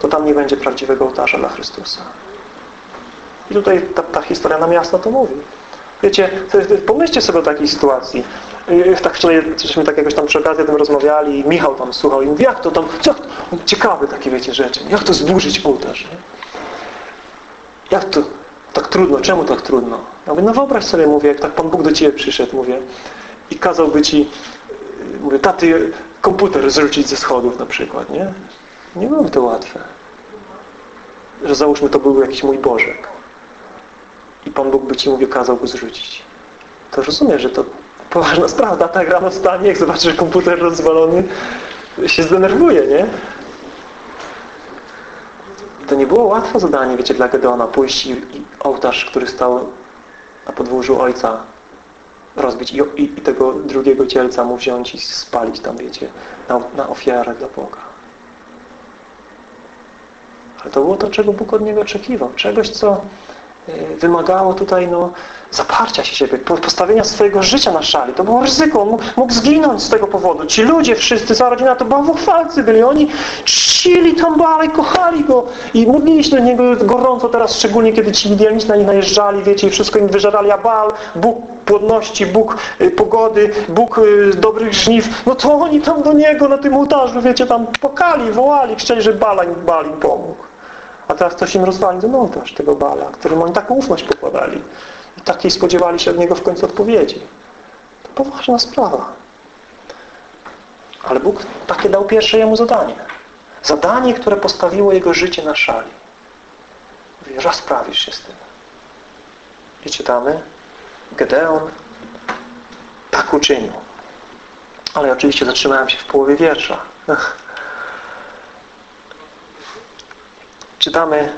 to tam nie będzie prawdziwego ołtarza dla Chrystusa. I tutaj ta, ta historia nam jasno to mówi. Wiecie, pomyślcie sobie o takiej sytuacji. Tak wczoraj żeśmy tak jakoś tam przy okazji o tym rozmawiali i Michał tam słuchał i mówi, jak to tam, to, ciekawe takie wiecie rzeczy, jak to zburzyć ołtarz? Jak to tak trudno, czemu tak trudno? Ja mówię, no wyobraź sobie, mówię, jak tak Pan Bóg do Ciebie przyszedł, mówię, i kazałby Ci, mówię, taty, komputer zrzucić ze schodów na przykład, nie? Nie byłoby to łatwe. Że załóżmy, to był jakiś mój Bożek i Pan Bóg by Ci, mówię, kazał go zrzucić. To rozumiesz, że to poważna sprawa. Tak rano stanie, jak zobaczy, komputer rozwalony, się zdenerwuje, nie? To nie było łatwe zadanie, wiecie, dla Gedeona pójść i, i ołtarz, który stał na podwórzu ojca rozbić i, i, i, tego drugiego cielca mu wziąć i spalić tam, wiecie, na, na ofiarę dla Boga. Ale to było to, czego Bóg od niego oczekiwał. Czegoś, co wymagało tutaj no, zaparcia się siebie, postawienia swojego życia na szali. To było ryzyko. On mógł zginąć z tego powodu. Ci ludzie wszyscy, cała rodzina to bałwochwalcy byli. Oni czcili tam i kochali go. I się do niego gorąco teraz, szczególnie kiedy ci widzielnicy na nich najeżdżali, wiecie, i wszystko im wyżerali. A Baal, Bóg płodności, Bóg y, pogody, Bóg y, dobrych żniw. No to oni tam do Niego na tym ołtarzu, wiecie, tam pokali, wołali, żeby Baal im, Baal im pomógł. A teraz ktoś im rozwali ten ołtarz tego Bala, którym oni taką ufność pokładali. I takiej spodziewali się od niego w końcu odpowiedzi. To poważna sprawa. Ale Bóg takie dał pierwsze jemu zadanie. Zadanie, które postawiło jego życie na szali. Mówi, rozprawisz się z tym. I czytamy, Gedeon tak uczynił. Ale oczywiście zatrzymałem się w połowie wiersza. Czytamy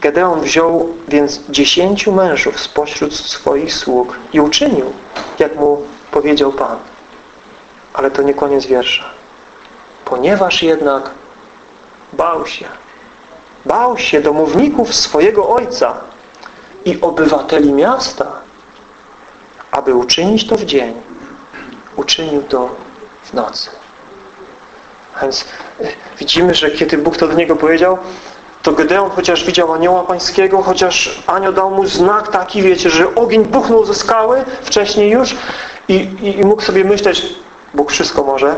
Gedeon wziął więc dziesięciu mężów spośród swoich sług i uczynił, jak mu powiedział Pan. Ale to nie koniec wiersza. Ponieważ jednak bał się. Bał się domowników swojego ojca i obywateli miasta, aby uczynić to w dzień. Uczynił to w nocy. Więc e, widzimy, że kiedy Bóg to do niego powiedział, to Gedeon chociaż widział anioła pańskiego, chociaż anioł dał mu znak taki, wiecie, że ogień buchnął ze skały wcześniej już i, i, i mógł sobie myśleć, Bóg wszystko może,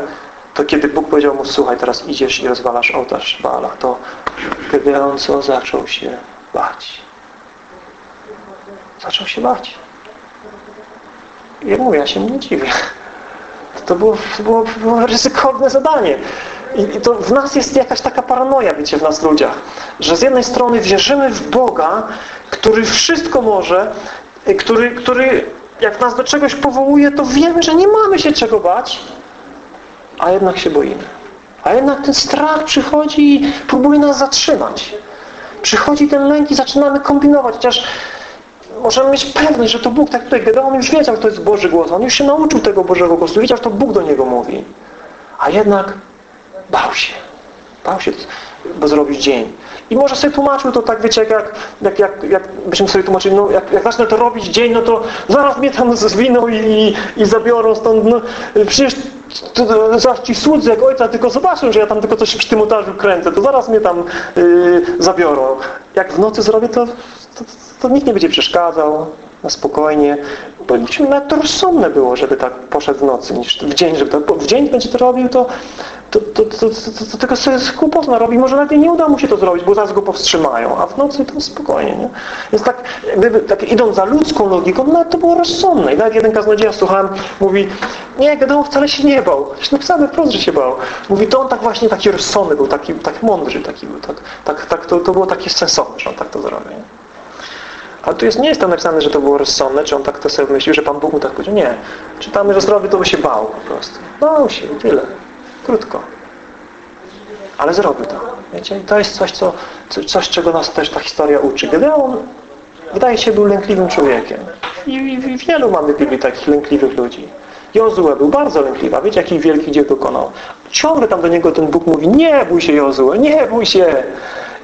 to kiedy Bóg powiedział mu, słuchaj, teraz idziesz i rozwalasz ołtarz Baala, to Gedeon co? Zaczął się bać. Zaczął się bać. I mówię, ja się nie dziwię. To było, to było, było ryzykowne zadanie. I to w nas jest jakaś taka paranoja, wiecie, w nas ludziach, że z jednej strony wierzymy w Boga, który wszystko może, który, który jak nas do czegoś powołuje, to wiemy, że nie mamy się czego bać, a jednak się boimy. A jednak ten strach przychodzi i próbuje nas zatrzymać. Przychodzi ten lęk i zaczynamy kombinować, chociaż możemy mieć pewność, że to Bóg, tak tutaj Gedeon już wiedział, to jest Boży głos. On już się nauczył tego Bożego głosu, wiedział, że to Bóg do niego mówi. A jednak bał się. Bał się, bo zrobić dzień. I może sobie tłumaczył to tak, wiecie, jak, jak, jak, jak byśmy sobie tłumaczyli, no jak, jak zacznę to robić dzień, no to zaraz mnie tam zwiną i, i, i zabiorą stąd, no przecież to, zaraz ci słudzy jak ojca tylko zobaczą, że ja tam tylko coś przy tym ołtarzu kręcę, to zaraz mnie tam yy, zabiorą. Jak w nocy zrobię, to, to, to nikt nie będzie przeszkadzał, na spokojnie. Powinniśmy nawet to rozsądne było, żeby tak poszedł w nocy niż w dzień, żeby to, w dzień będzie to robił, to, to, to, to, to, tylko sobie kłopotno robi. Może nawet nie uda mu się to zrobić, bo zaraz go powstrzymają, a w nocy to spokojnie. Nie? Więc tak, gdyby, tak idąc za ludzką logiką, nawet to było rozsądne. I nawet jeden kaznodzieja, słuchałem, mówi, nie, Gedeon wcale się nie bał. Napisane wprost, że się bał. Mówi, to on tak właśnie taki rozsądny był, taki, tak mądry taki był. Tak, tak, tak, to, to było takie sensowne, że on tak to zrobił. Ale tu jest, nie jest tam napisane, że to było rozsądne, czy on tak to sobie myślił, że Pan Bóg mu tak powiedział. Nie. Czytamy, że zrobił to, by się bał po prostu. Bał się i tyle. Krótko. Ale zrobił to. Wiecie? I to jest coś, co, coś, czego nas też ta historia uczy. Gedeon wydaje się był lękliwym człowiekiem. I, i wielu mamy w Biblii takich lękliwych ludzi. Jozue był bardzo lękliwy. Wiecie, jaki wielki dzieł dokonał? Ciągle tam do niego ten Bóg mówi, nie bój się Jozue, nie bój się.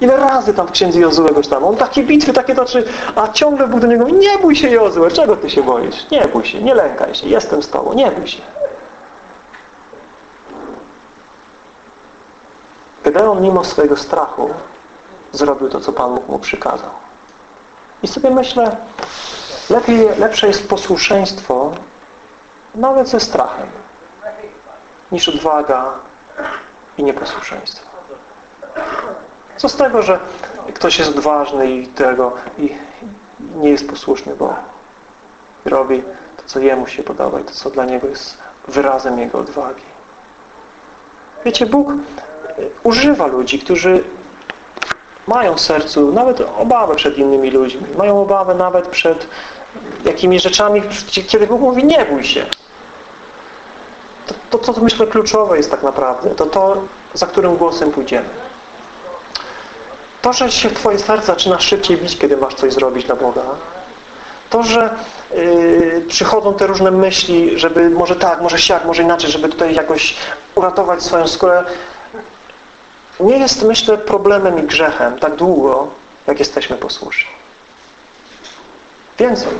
Ile razy tam w księdze Jozuego czytamy. On takie bitwy, takie toczy, a ciągle Bóg do niego nie bój się Jozue, czego ty się boisz? Nie bój się, nie lękaj się, jestem z tobą, nie bój się. Gedeon mimo swojego strachu zrobił to, co Pan Bóg mu przykazał. I sobie myślę, lepiej, lepsze jest posłuszeństwo nawet ze strachem niż odwaga i nieposłuszeństwo. Co z tego, że ktoś jest odważny i tego i nie jest posłuszny, bo robi to, co jemu się podoba i to, co dla niego jest wyrazem jego odwagi. Wiecie, Bóg używa ludzi, którzy mają w sercu nawet obawę przed innymi ludźmi. Mają obawę nawet przed jakimiś rzeczami, kiedy Bóg mówi, nie bój się. To, to co myślę kluczowe jest tak naprawdę, to to, za którym głosem pójdziemy. To, że się Twoje serce zaczyna szybciej bić, kiedy masz coś zrobić dla Boga. To, że yy, przychodzą te różne myśli, żeby może tak, może siak, może inaczej, żeby tutaj jakoś uratować swoją skórę, nie jest, myślę, problemem i grzechem tak długo, jak jesteśmy posłuszni. Więcej,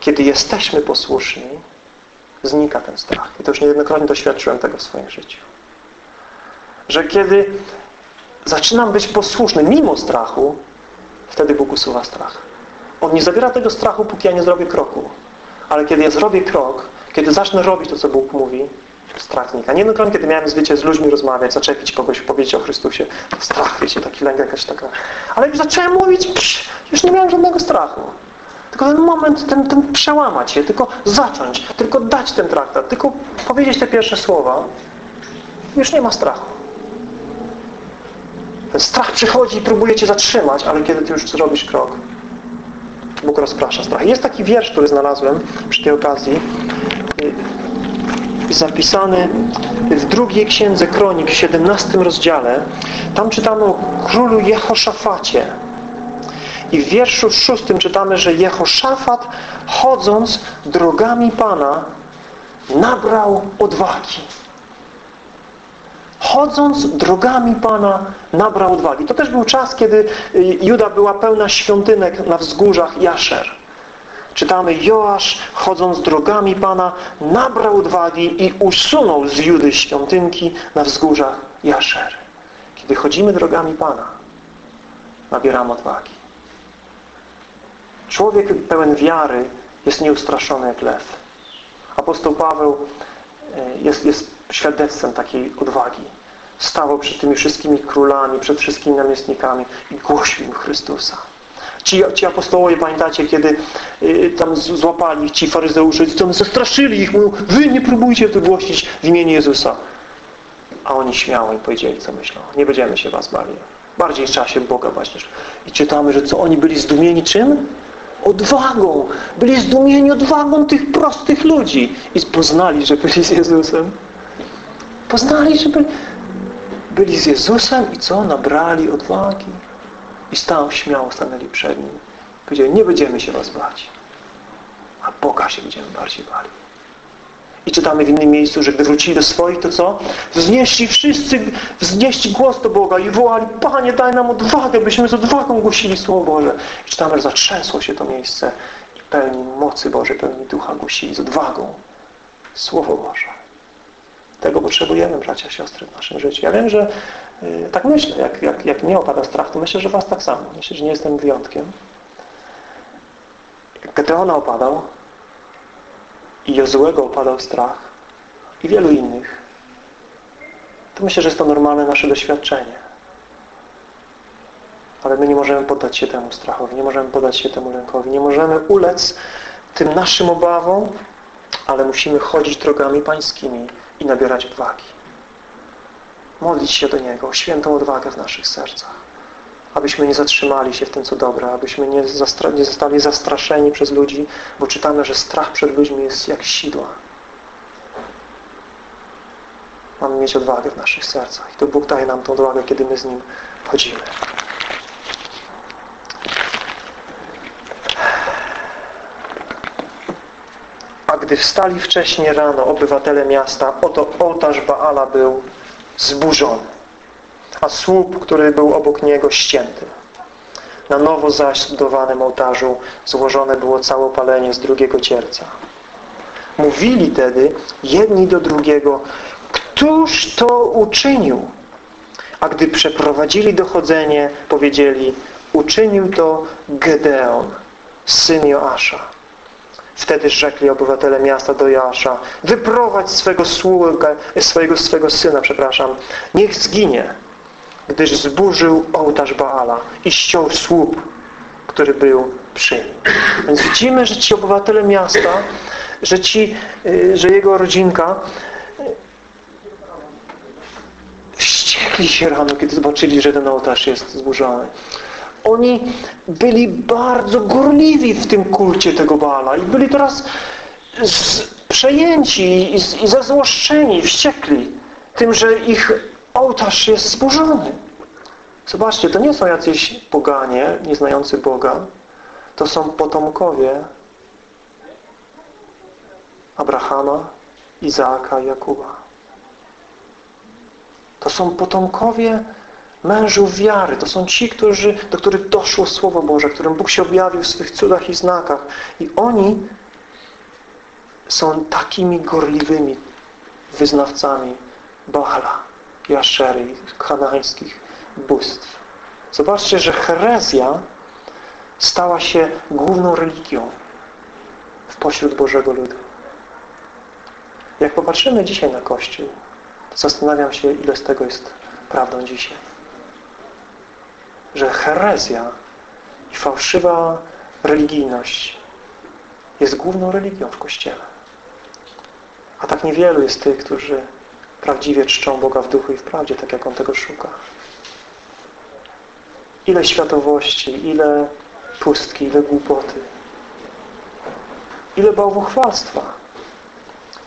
kiedy jesteśmy posłuszni, znika ten strach. I to już niejednokrotnie doświadczyłem tego w swoim życiu. Że kiedy zaczynam być posłuszny mimo strachu, wtedy Bóg usuwa strach. On nie zabiera tego strachu, póki ja nie zrobię kroku. Ale kiedy ja zrobię krok, kiedy zacznę robić to, co Bóg mówi, strach znika. Niejednokrotnie, kiedy miałem wiecie, z ludźmi rozmawiać, zaczepić kogoś, powiedzieć o Chrystusie, strach, wiecie, taki lęk jakaś taka. Ale jak zacząłem mówić, psz, już nie miałem żadnego strachu. Tylko ten moment, ten, ten przełamać się, tylko zacząć, tylko dać ten traktat, tylko powiedzieć te pierwsze słowa, już nie ma strachu. Ten strach przychodzi i próbuje Cię zatrzymać, ale kiedy Ty już zrobisz krok, Bóg rozprasza strach. Jest taki wiersz, który znalazłem przy tej okazji, zapisany w drugiej księdze Kronik, w 17 rozdziale. Tam czytamy o królu Jehoszafacie. I w wierszu szóstym czytamy, że Jehoszafat chodząc drogami Pana nabrał odwagi chodząc drogami Pana nabrał odwagi. To też był czas, kiedy y, Juda była pełna świątynek na wzgórzach Jaszer. Czytamy, Joasz chodząc drogami Pana nabrał odwagi i usunął z Judy świątynki na wzgórzach Jaszer. Kiedy chodzimy drogami Pana, nabieramy odwagi. Człowiek pełen wiary jest nieustraszony jak lew. Apostoł Paweł y, jest, jest świadectwem takiej odwagi. Stawał przed tymi wszystkimi królami, przed wszystkimi namiestnikami i głosił im Chrystusa. Ci, ci apostołowie, pamiętacie, kiedy y, tam złapali ci faryzeusze, tam zastraszyli ich, mówią, wy nie próbujcie to głosić w imieniu Jezusa. A oni śmiało im powiedzieli, co myślą. Nie będziemy się was bali. Bardziej trzeba się Boga bać. I czytamy, że co oni byli zdumieni czym? Odwagą. Byli zdumieni odwagą tych prostych ludzi. I poznali, że byli z Jezusem. Poznali, że byli... byli z Jezusem i co? Nabrali odwagi. I stał śmiało, stanęli przed Nim. Powiedzieli, nie będziemy się Was bać. A Boga się będziemy bardziej bali. I czytamy w innym miejscu, że gdy wrócili do swoich, to co? Wznieśli wszyscy, wznieśli głos do Boga i wołali, Panie, daj nam odwagę, byśmy z odwagą głosili Słowo Boże. I czytamy, że zatrzęsło się to miejsce i pełni mocy Bożej, pełni Ducha głosili z odwagą Słowo Boże. Tego potrzebujemy, bracia, siostry, w naszym życiu. Ja wiem, że yy, tak myślę, jak, jak, jak mnie opada strach, to myślę, że Was tak samo. Myślę, że nie jestem wyjątkiem. Gedeona opadał i Jozułego opadał strach i wielu innych, to myślę, że jest to normalne nasze doświadczenie. Ale my nie możemy poddać się temu strachowi, nie możemy poddać się temu lękowi, nie możemy ulec tym naszym obawom, ale musimy chodzić drogami pańskimi i nabierać odwagi. Modlić się do Niego świętą odwagę w naszych sercach. Abyśmy nie zatrzymali się w tym, co dobre, abyśmy nie, nie zostali zastraszeni przez ludzi, bo czytamy, że strach przed ludźmi jest jak sidła. Mamy mieć odwagę w naszych sercach. I to Bóg daje nam tą odwagę, kiedy my z Nim chodzimy. A gdy wstali wcześnie rano obywatele miasta, oto ołtarz Baala był zburzony, a słup, który był obok niego, ścięty. Na nowo zaś zbudowanym ołtarzu złożone było całopalenie z drugiego cierca. Mówili tedy jedni do drugiego, któż to uczynił? A gdy przeprowadzili dochodzenie, powiedzieli, uczynił to Gedeon, syn Joasza. Wtedy rzekli obywatele miasta do Joasza, wyprowadź swego sługa, swojego, swego syna, przepraszam, niech zginie, gdyż zburzył ołtarz Baala i ściął słup, który był przy nim. Więc widzimy, że ci obywatele miasta, że ci, y, że jego rodzinka wściekli się rano, kiedy zobaczyli, że ten ołtarz jest zburzony. Oni byli bardzo gorliwi w tym kulcie tego Baala i byli teraz przejęci i, i zazłoszczeni, wściekli tym, że ich ołtarz jest zburzony. Zobaczcie, to nie są jacyś poganie, nieznający Boga. To są potomkowie Abrahama, Izaaka i Jakuba. To są potomkowie mężów wiary. To są ci, którzy, do których doszło Słowo Boże, którym Bóg się objawił w swych cudach i znakach. I oni są takimi gorliwymi wyznawcami Baala i Aszery i kanańskich bóstw. Zobaczcie, że herezja stała się główną religią w pośród Bożego ludu. Jak popatrzymy dzisiaj na Kościół, zastanawiam się, ile z tego jest prawdą dzisiaj. Że herezja i fałszywa religijność jest główną religią w Kościele. A tak niewielu jest tych, którzy prawdziwie czczą Boga w duchu i w prawdzie, tak jak On tego szuka. Ile światowości, ile pustki, ile głupoty. Ile bałwochwalstwa.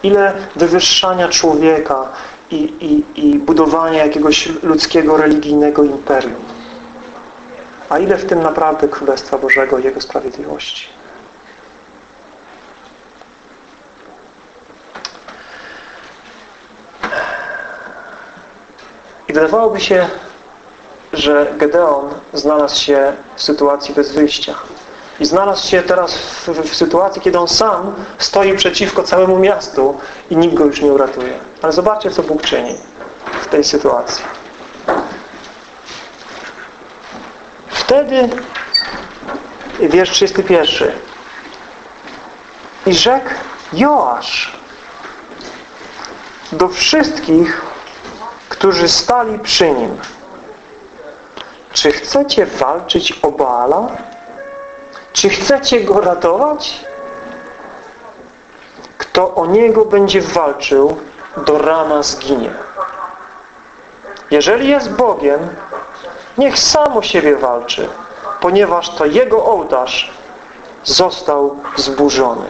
Ile wywyższania człowieka i, i, i budowania jakiegoś ludzkiego, religijnego imperium. A ile w tym naprawdę Królestwa Bożego i Jego sprawiedliwości. I wydawałoby się, że Gedeon znalazł się w sytuacji bez wyjścia. I znalazł się teraz w, w, sytuacji, kiedy on sam stoi przeciwko całemu miastu i nikt go już nie uratuje. Ale zobaczcie, co Bóg czyni w tej sytuacji. Wtedy wiersz 31. I rzekł Joasz do wszystkich, którzy stali przy nim. Czy chcecie walczyć o Baala? Czy chcecie go ratować? Kto o niego będzie walczył, do rana zginie. Jeżeli jest Bogiem, niech sam o siebie walczy, ponieważ to jego ołtarz został zburzony.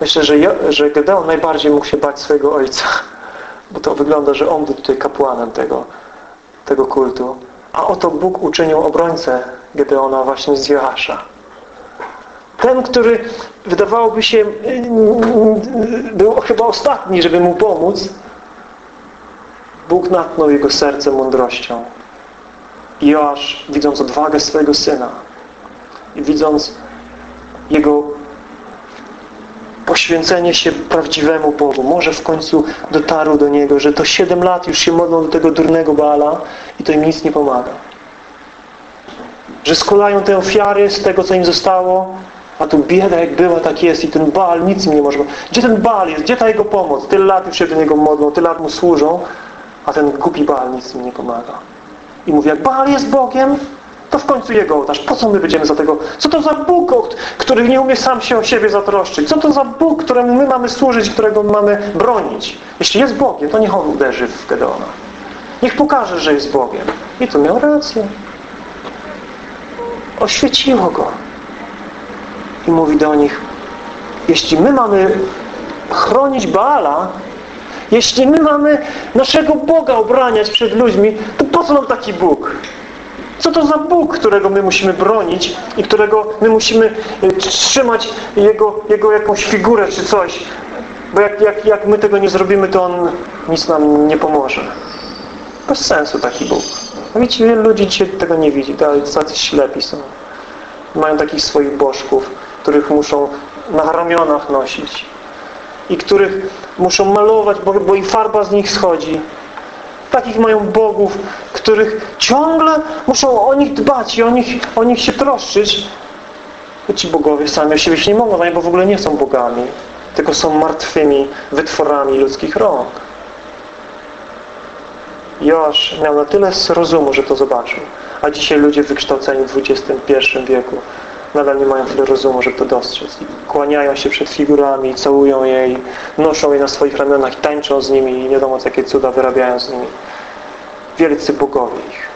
Myślę, że, że Gedeon najbardziej mógł się bać swojego ojca, bo to wygląda, że on był tutaj kapłanem tego, tego kultu. A oto Bóg uczynił obrońcę Gedeona właśnie z Joasza. Ten, który wydawałoby się był chyba ostatni, żeby mu pomóc, Bóg natknął jego serce mądrością. I Joasz, widząc odwagę swojego syna i widząc jego poświęcenie się prawdziwemu Bogu, może w końcu dotarł do niego, że to siedem lat już się modlą do tego durnego Baala i to im nic nie pomaga. Że skulają te ofiary z tego, co im zostało, a tu bieda jak była, tak jest i ten Baal nic im nie może... Gdzie ten Baal jest? Gdzie ta jego pomoc? Tyle lat już się do niego modlą, tyle lat mu służą, a ten głupi Baal nic im nie pomaga. I mówi, jak Baal jest Bogiem, to w końcu Jego ołtarz. Po co my będziemy za tego? Co to za Bóg, który nie umie sam się o siebie zatroszczyć? Co to za Bóg, któremu my mamy służyć, którego mamy bronić? Jeśli jest Bogiem, to niech On uderzy w Gedeona. Niech pokaże, że jest Bogiem. I tu miał rację. Oświeciło Go. I mówi do nich, jeśli my mamy chronić Baala, jeśli my mamy naszego Boga obraniać przed ludźmi, to po co nam taki Bóg? Co to za Bóg, którego my musimy bronić i którego my musimy e, trzymać Jego, jego jakąś figurę czy coś? Bo jak, jak, jak my tego nie zrobimy, to On nic nam nie pomoże. Bez sensu taki Bóg. A wiecie, wielu ludzi dzisiaj tego nie widzi, tacy ślepi są. Mają takich swoich bożków, których muszą na ramionach nosić i których muszą malować, bo, bo i farba z nich schodzi. Takich mają bogów, których ciągle muszą o nich dbać i o nich, o nich się troszczyć. I ci bogowie sami o siebie się nie mogą, bo w ogóle nie są bogami, tylko są martwymi wytworami ludzkich rąk. Joasz miał na tyle rozumu, że to zobaczył. A dzisiaj ludzie wykształceni w XXI wieku nadal nie mają tyle rozumu, żeby to dostrzec. Kłaniają się przed figurami, całują je, noszą je na swoich ramionach, tańczą z nimi i nie wiadomo, jakie cuda wyrabiają z nimi. Wielcy bogowie ich,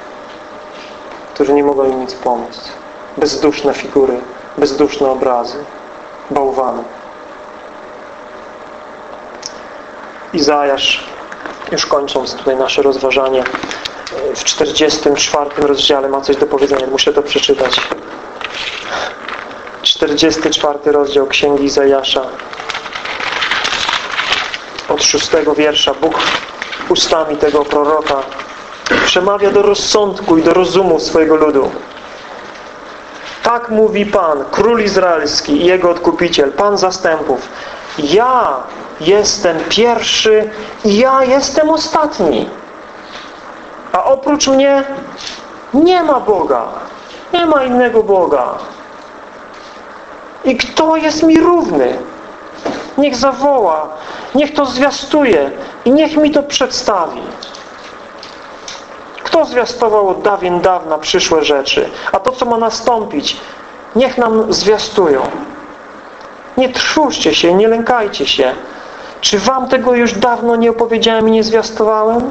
którzy nie mogą im nic pomóc. Bezduszne figury, bezduszne obrazy, bałwany. Izajasz, już kończąc tutaj nasze rozważanie, w 44 rozdziale ma coś do powiedzenia, muszę to przeczytać. 44 rozdział Księgi Izajasza od szóstego wiersza Bóg ustami tego proroka przemawia do rozsądku i do rozumu swojego ludu. Tak mówi Pan, Król Izraelski i Jego Odkupiciel, Pan zastępów. Ja jestem pierwszy i ja jestem ostatni. A oprócz mnie nie ma Boga. Nie ma innego Boga. I kto jest mi równy? Niech zawoła, niech to zwiastuje i niech mi to przedstawi. Kto zwiastował od dawien dawna przyszłe rzeczy? A to, co ma nastąpić, niech nam zwiastują. Nie trwóżcie się, nie lękajcie się. Czy wam tego już dawno nie opowiedziałem i nie zwiastowałem?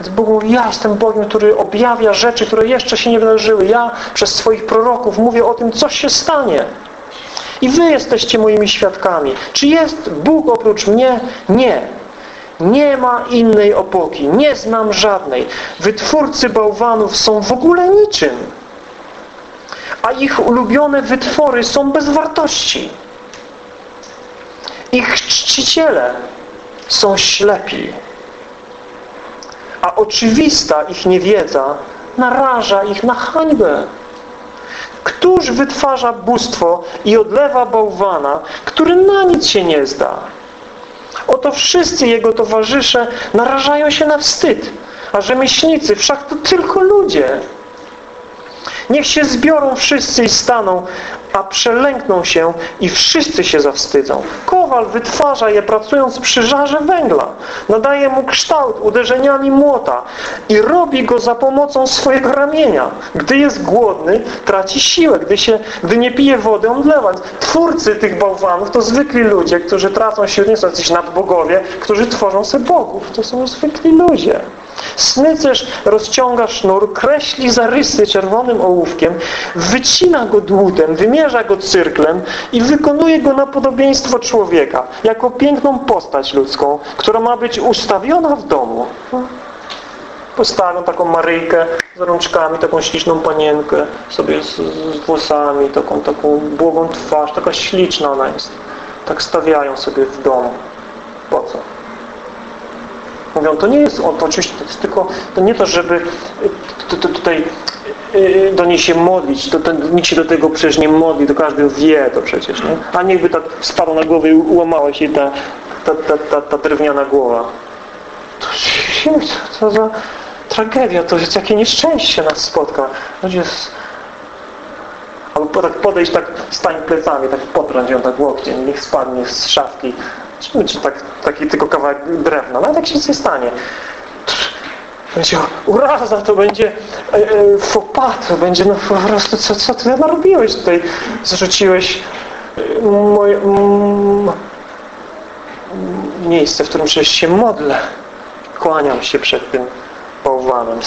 Więc mówi, ja jestem Bogiem, który objawia rzeczy, które jeszcze się nie wydarzyły. Ja przez swoich proroków mówię o tym, co się stanie. I wy jesteście moimi świadkami. Czy jest Bóg oprócz mnie? Nie. Nie ma innej opoki. Nie znam żadnej. Wytwórcy bałwanów są w ogóle niczym. A ich ulubione wytwory są bez wartości. Ich czciciele są ślepi a oczywista ich niewiedza naraża ich na hańbę. Któż wytwarza bóstwo i odlewa bałwana, który na nic się nie zda? Oto wszyscy jego towarzysze narażają się na wstyd, a rzemieślnicy wszak to tylko ludzie. Niech się zbiorą wszyscy i staną, a przelękną się i wszyscy się zawstydzą. Kowal wytwarza je pracując przy żarze węgla. Nadaje mu kształt uderzeniami młota i robi go za pomocą swojego ramienia. Gdy jest głodny, traci siłę. Gdy, się, gdy nie pije wody, omdlewa. Twórcy tych bałwanów to zwykli ludzie, którzy tracą się, nie są jacyś nadbogowie, którzy tworzą sobie bogów. To są zwykli ludzie. Snycerz rozciąga sznur, kreśli zarysy czerwonym ołówkiem, wycina go dłutem, wymierza go cyrklem i wykonuje go na podobieństwo człowieka, jako piękną postać ludzką, która ma być ustawiona w domu. Postawią taką Maryjkę z rączkami, taką śliczną panienkę, sobie z, z włosami, taką, taką błogą twarz, taka śliczna ona jest. Tak stawiają sobie w domu. Po co? Mówią, to nie jest, o, to oczywiście to jest tylko, to nie to, żeby to, to, tutaj yy, do niej się modlić, to, to, nikt się do tego przecież nie modli, to każdy wie to przecież, nie? A niechby tak spadła na głowę i ułamała się ta, ta, ta, ta, ta drewniana głowa. To, to za tragedia, to jest jakie nieszczęście nas spotka. Ludzie Albo tak podejść, tak stań plecami, tak potrąć ją tak łokciem, niech spadnie z szafki. Czy tak, taki tylko kawałek drewna. Nawet jak się nie stanie. Będzie uraza, to będzie e, e, fopa, to będzie no po prostu, co, co ty narobiłeś tutaj? Zrzuciłeś e, moje mm, miejsce, w którym przecież się modlę. Kłaniam się przed tym bałwanem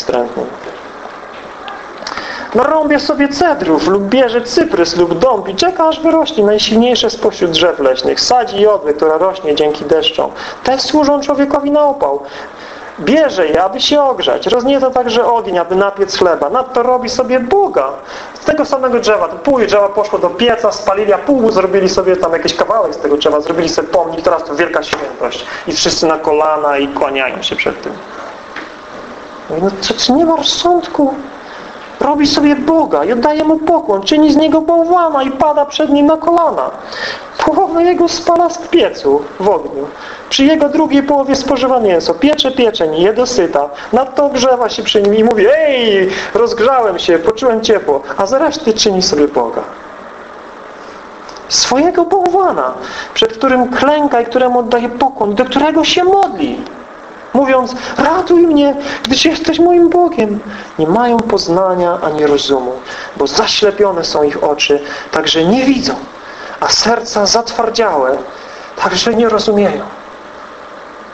wstrętnym. Narąbie sobie cedrów lub bierze cyprys lub dąb i czeka aż wyrośnie najsilniejsze spośród drzew leśnych. Sadzi jodłę, która rośnie dzięki deszczom. Te służą człowiekowi na opał. Bierze je, aby się ogrzać. Roznieca także ogień, aby napiec chleba. Nadto robi sobie Boga. Z tego samego drzewa. Pół drzewa poszło do pieca, spalili, a pół zrobili sobie tam jakiś kawałek z tego drzewa. Zrobili sobie pomnik. Teraz to wielka świętość. I wszyscy na kolana i kłaniają się przed tym. No to, to nie ma rozsądku. Robi sobie Boga i oddaje Mu pokłon, czyni z Niego bałwana i pada przed Nim na kolana. Połowę Jego spala z piecu w ogniu. Przy Jego drugiej połowie spożywa mięso, piecze pieczeń, je dosyta. Nadto ogrzewa się przy Nim i mówi Ej, rozgrzałem się, poczułem ciepło, a z reszty czyni sobie Boga. Swojego bałwana, przed którym klęka i któremu oddaje pokłon, do którego się modli mówiąc, ratuj mnie, gdyż jesteś moim Bogiem. Nie mają poznania ani rozumu, bo zaślepione są ich oczy, także nie widzą, a serca zatwardziałe, także nie rozumieją.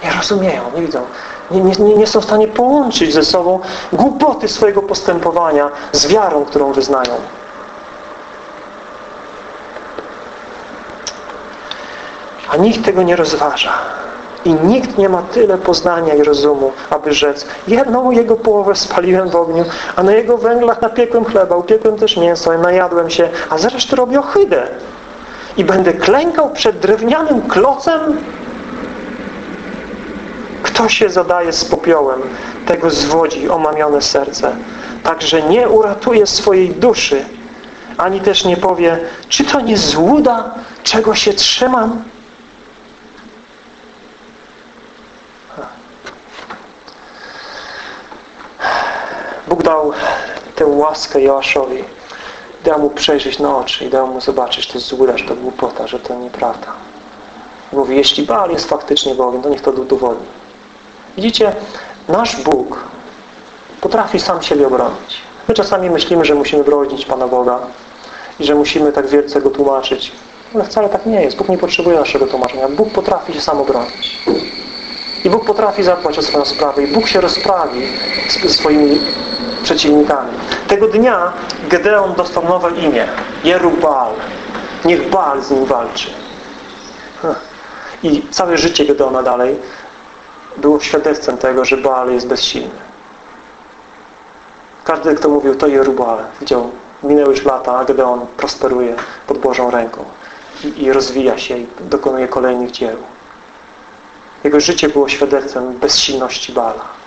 Nie rozumieją, nie widzą. Nie, nie, nie są w stanie połączyć ze sobą głupoty swojego postępowania z wiarą, którą wyznają. A nikt tego nie rozważa. I nikt nie ma tyle poznania i rozumu, aby rzec, jedną jego połowę spaliłem w ogniu, a na jego węglach napiekłem chleba, upiekłem też mięso najadłem się, a zresztą robię ohydę. I będę klękał przed drewnianym klocem? Kto się zadaje z popiołem, tego zwodzi omamione serce. Także nie uratuje swojej duszy, ani też nie powie, czy to nie złuda, czego się trzymam? Dał tę łaskę Joaszowi. Dał mu przejrzeć na oczy i dał mu zobaczyć, to jest złuda, że to głupota, że to nieprawda. Mówi, jeśli Baal jest faktycznie Bogiem, to niech to udowodni. Widzicie, nasz Bóg potrafi sam siebie obronić. My czasami myślimy, że musimy bronić Pana Boga i że musimy tak wielce Go tłumaczyć. Ale wcale tak nie jest. Bóg nie potrzebuje naszego tłumaczenia. Bóg potrafi się sam obronić. I Bóg potrafi zapłać o swoją sprawę. I Bóg się rozprawi z swoimi przeciwnikami. Tego dnia Gedeon dostał nowe imię. Jerubal. Niech Baal z nim walczy. I całe życie Gedeona dalej było świadectwem tego, że Baal jest bezsilny. Każdy, kto mówił, to Jerubal, widział, minęły już lata, a Gedeon prosperuje pod Bożą ręką i, i rozwija się i dokonuje kolejnych dzieł. Jego życie było świadectwem bezsilności Bala.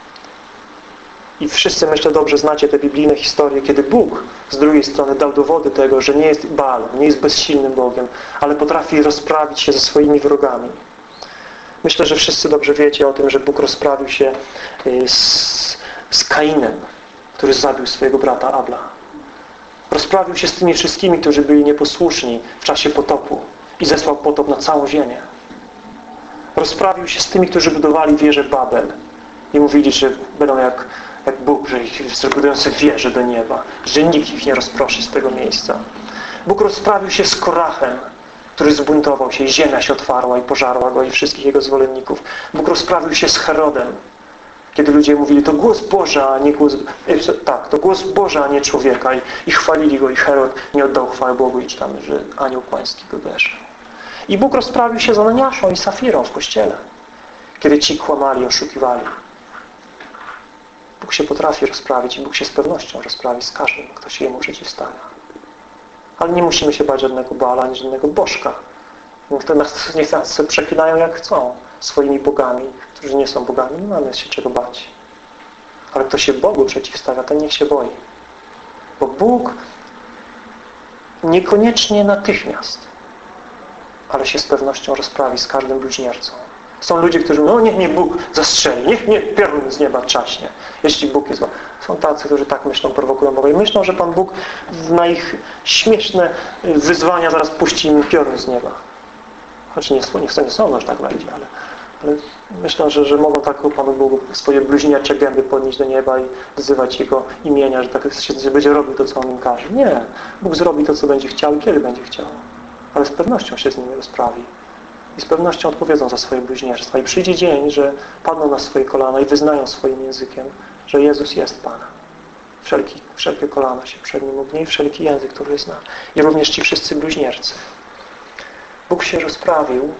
I wszyscy, myślę, dobrze znacie te biblijne historie, kiedy Bóg z drugiej strony dał dowody tego, że nie jest Baal, nie jest bezsilnym Bogiem, ale potrafi rozprawić się ze swoimi wrogami. Myślę, że wszyscy dobrze wiecie o tym, że Bóg rozprawił się y, z, z Kainem, który zabił swojego brata Abla. Rozprawił się z tymi wszystkimi, którzy byli nieposłuszni w czasie potopu i zesłał potop na całą ziemię rozprawił się z tymi, którzy budowali wieżę Babel i mówili, że będą jak, jak Bóg, że ich budujący wieże do nieba, że nikt ich nie rozproszy z tego miejsca. Bóg rozprawił się z Korachem, który zbuntował się i ziemia się otwarła i pożarła go i wszystkich jego zwolenników. Bóg rozprawił się z Herodem Kiedy ludzie mówili, to głos Boża, a nie głos... E, tak, to głos Boża, a nie człowieka. I, i chwalili go. I Herod nie oddał chwały Bogu i czytamy, że anioł pański go weszł. I Bóg rozprawił się z Ananiaszą i Safirą w kościele. Kiedy ci kłamali, oszukiwali. Bóg się potrafi rozprawić i Bóg się z pewnością rozprawi z każdym, kto się Jemu przeciwstawia. Ale nie musimy się bać żadnego Baala, ani żadnego Bożka. Niech nas przeklinają jak chcą swoimi bogami, którzy nie są bogami. Nie mamy się czego bać. Ale kto się Bogu przeciwstawia, ten niech się boi. Bo Bóg niekoniecznie natychmiast, ale się z pewnością rozprawi z każdym bluźniercą. Są ludzie, którzy mówią, no niech mnie Bóg zastrzeli, niech mnie piorun z nieba czaśnie, jeśli Bóg jest... Są tacy, którzy tak myślą, prowokują Boga i myślą, że Pan Bóg na ich śmieszne wyzwania zaraz puści im piorun z nieba. Choć nie, nie chcę, nie sądzę, że tak będzie, ale, ale myślę, że, że mogą tak Panu Bogu swoje bluźniacze gęby podnieść do nieba i wzywać Jego imienia, że tak się będzie robił to, co On im każe. Nie. Bóg zrobi to, co będzie chciał i kiedy będzie chciał. Ale z pewnością się z nimi rozprawi i z pewnością odpowiedzą za swoje bluźnierstwa. I przyjdzie dzień, że padną na swoje kolana i wyznają swoim językiem, że Jezus jest Pan. Wszelki, wszelkie kolana się przed Nim ugnie wszelki język, który zna. I również ci wszyscy bluźniercy. Bóg się rozprawił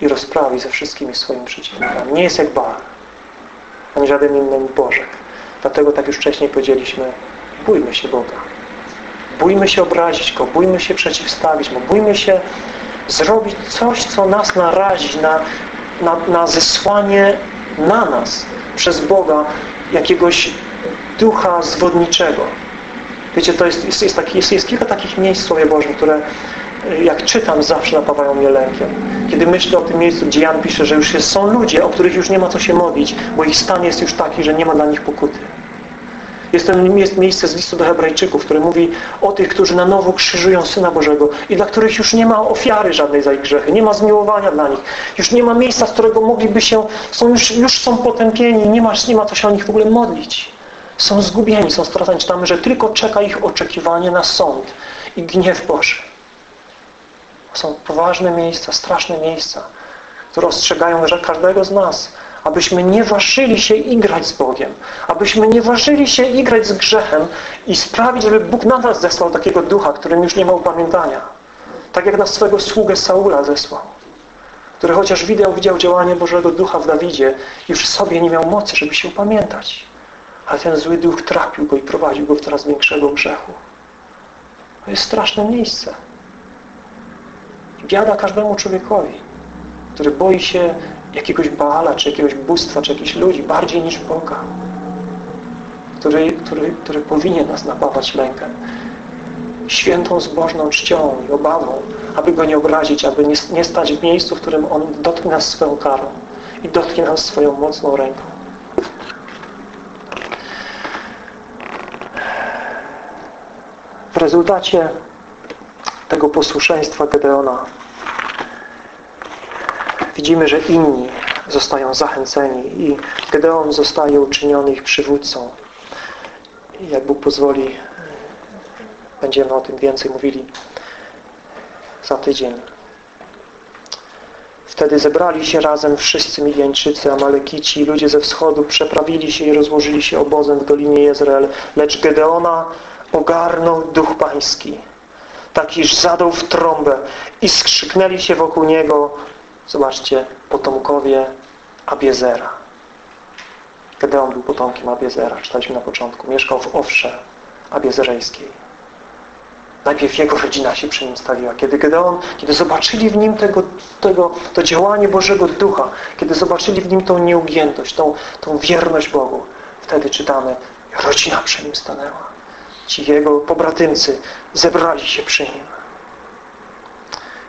i rozprawi ze wszystkimi swoimi przeciwnikami. Nie jest jak Baal, ani żaden inny Bożek. Dlatego tak już wcześniej powiedzieliśmy, bójmy się Boga. Bójmy się obrazić Go, bójmy się przeciwstawić Mu, bójmy się zrobić coś, co nas narazi na, na, na zesłanie na nas przez Boga jakiegoś ducha zwodniczego. Wiecie, to jest, jest, jest, taki, jest, jest kilka takich miejsc w Słowie Bożym, które jak czytam, zawsze napawają mnie lękiem. Kiedy myślę o tym miejscu, gdzie Jan pisze, że już są ludzie, o których już nie ma co się modlić, bo ich stan jest już taki, że nie ma dla nich pokuty. Jest, jest miejsce z listu do hebrajczyków, które mówi o tych, którzy na nowo krzyżują Syna Bożego i dla których już nie ma ofiary żadnej za ich grzechy, nie ma zmiłowania dla nich. Już nie ma miejsca, z którego mogliby się, są już, już są potępieni, nie ma, nie ma co się o nich w ogóle modlić. Są zgubieni, są straceni. Czytamy, że tylko czeka ich oczekiwanie na sąd i gniew Boży. Są poważne miejsca, straszne miejsca, które ostrzegają że każdego z nas, abyśmy nie ważyli się igrać z Bogiem, abyśmy nie ważyli się igrać z grzechem i sprawić, żeby Bóg na nas zesłał takiego ducha, którym już nie ma upamiętania. Tak jak na swego sługę Saula zesłał, który chociaż widział, widział działanie Bożego Ducha w Dawidzie, już sobie nie miał mocy, żeby się upamiętać. Ale ten zły duch trapił go i prowadził go w coraz większego grzechu. To jest straszne miejsce. Biada każdemu człowiekowi, który boi się jakiegoś Baala, czy jakiegoś bóstwa, czy jakichś ludzi bardziej niż Boga, który, który, który powinien nas napawać lękiem, świętą zbożną czcią i obawą, aby Go nie obrazić, aby nie, nie stać w miejscu, w którym On dotknie nas swoją karą i dotknie nas swoją mocną ręką. W rezultacie tego posłuszeństwa Gedeona widzimy, że inni zostają zachęceni i Gedeon zostaje uczyniony ich przywódcą. Jak Bóg pozwoli, będziemy o tym więcej mówili za tydzień. Wtedy zebrali się razem wszyscy Midianczycy, Amalekici, ludzie ze wschodu, przeprawili się i rozłożyli się obozem w Dolinie Jezreel. Lecz Gedeona ogarnął duch pański, tak iż zadał w trąbę i skrzyknęli się wokół niego Zobaczcie, potomkowie Abiezera. Gedeon był potomkiem Abiezera, czytaliśmy na początku. Mieszkał w Owsze Abiezerejskiej. Najpierw jego rodzina się przy nim stawiła. Kiedy Gedeon, kiedy zobaczyli w nim tego, tego, to działanie Bożego Ducha, kiedy zobaczyli w nim tą nieugiętość, tą, tą wierność Bogu, wtedy czytamy, rodzina przy nim stanęła. Ci jego pobratymcy zebrali się przy nim.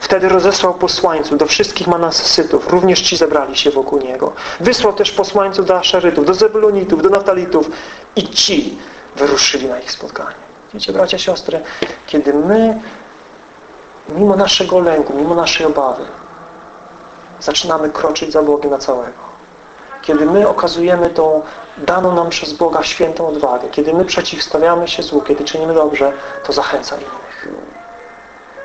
Wtedy rozesłał posłańców do wszystkich Manasesytów, również ci zebrali się wokół niego. Wysłał też posłańców do Aszerytów, do Zebulonitów, do Natalitów i ci wyruszyli na ich spotkanie. Wiecie, bracia, siostry, kiedy my, mimo naszego lęku, mimo naszej obawy, zaczynamy kroczyć za Bogiem na całego, kiedy my okazujemy tą daną nam przez Boga świętą odwagę, kiedy my przeciwstawiamy się złu, kiedy czynimy dobrze, to zachęca innych.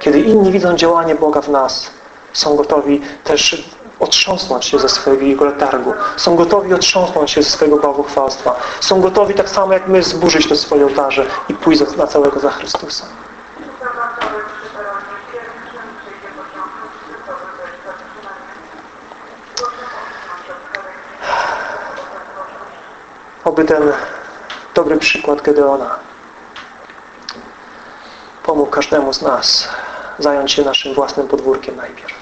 Kiedy inni widzą działanie Boga w nas, są gotowi też otrząsnąć się ze swojego jego letargu. Są gotowi otrząsnąć się ze swojego bałwochwalstwa. Są gotowi tak samo jak my zburzyć te swoje ołtarze i pójść na całego za Chrystusa. Oby ten dobry przykład Gedeona pomógł każdemu z nas zająć się naszym własnym podwórkiem najpierw.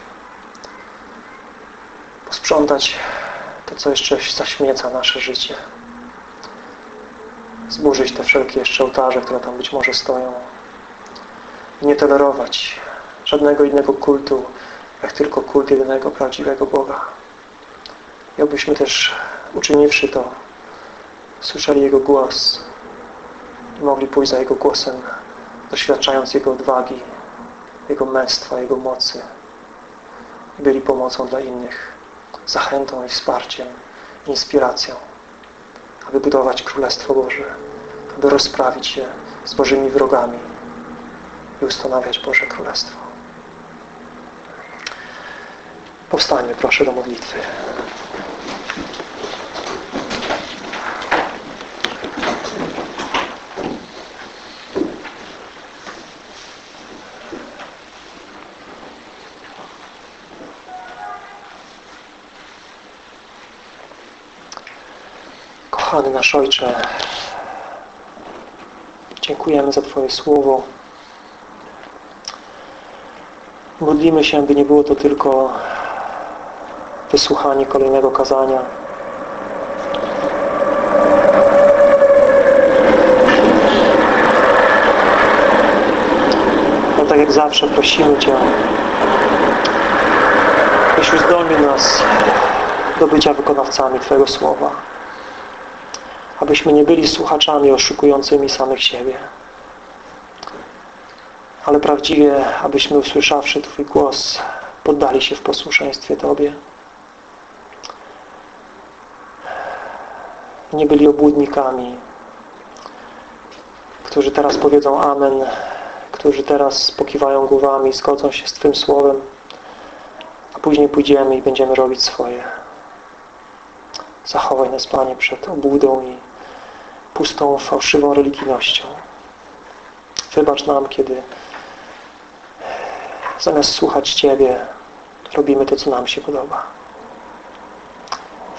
Posprzątać to, co jeszcze zaśmieca nasze życie. Zburzyć te wszelkie jeszcze ołtarze, które tam być może stoją. I nie tolerować żadnego innego kultu, jak tylko kult jedynego prawdziwego Boga. I też, uczyniwszy to, słyszeli Jego głos i mogli pójść za Jego głosem, doświadczając Jego odwagi, Jego męstwa, Jego mocy byli pomocą dla innych, zachętą i wsparciem, inspiracją, aby budować Królestwo Boże, aby rozprawić się z Bożymi wrogami i ustanawiać Boże Królestwo. Powstańmy proszę do modlitwy. Kochany nasz Ojcze, dziękujemy za Twoje Słowo. Modlimy się, by nie było to tylko wysłuchanie kolejnego kazania. No tak jak zawsze prosimy Cię, byś uzdolnił nas do bycia wykonawcami Twojego Słowa abyśmy nie byli słuchaczami oszukującymi samych siebie, ale prawdziwie, abyśmy usłyszawszy Twój głos, poddali się w posłuszeństwie Tobie. Nie byli obłudnikami, którzy teraz powiedzą Amen, którzy teraz pokiwają głowami, zgodzą się z Twym Słowem, a później pójdziemy i będziemy robić swoje. Zachowaj nas, Panie, przed obłudą i pustą, fałszywą religijnością. Wybacz nam, kiedy zamiast słuchać Ciebie, robimy to, co nam się podoba.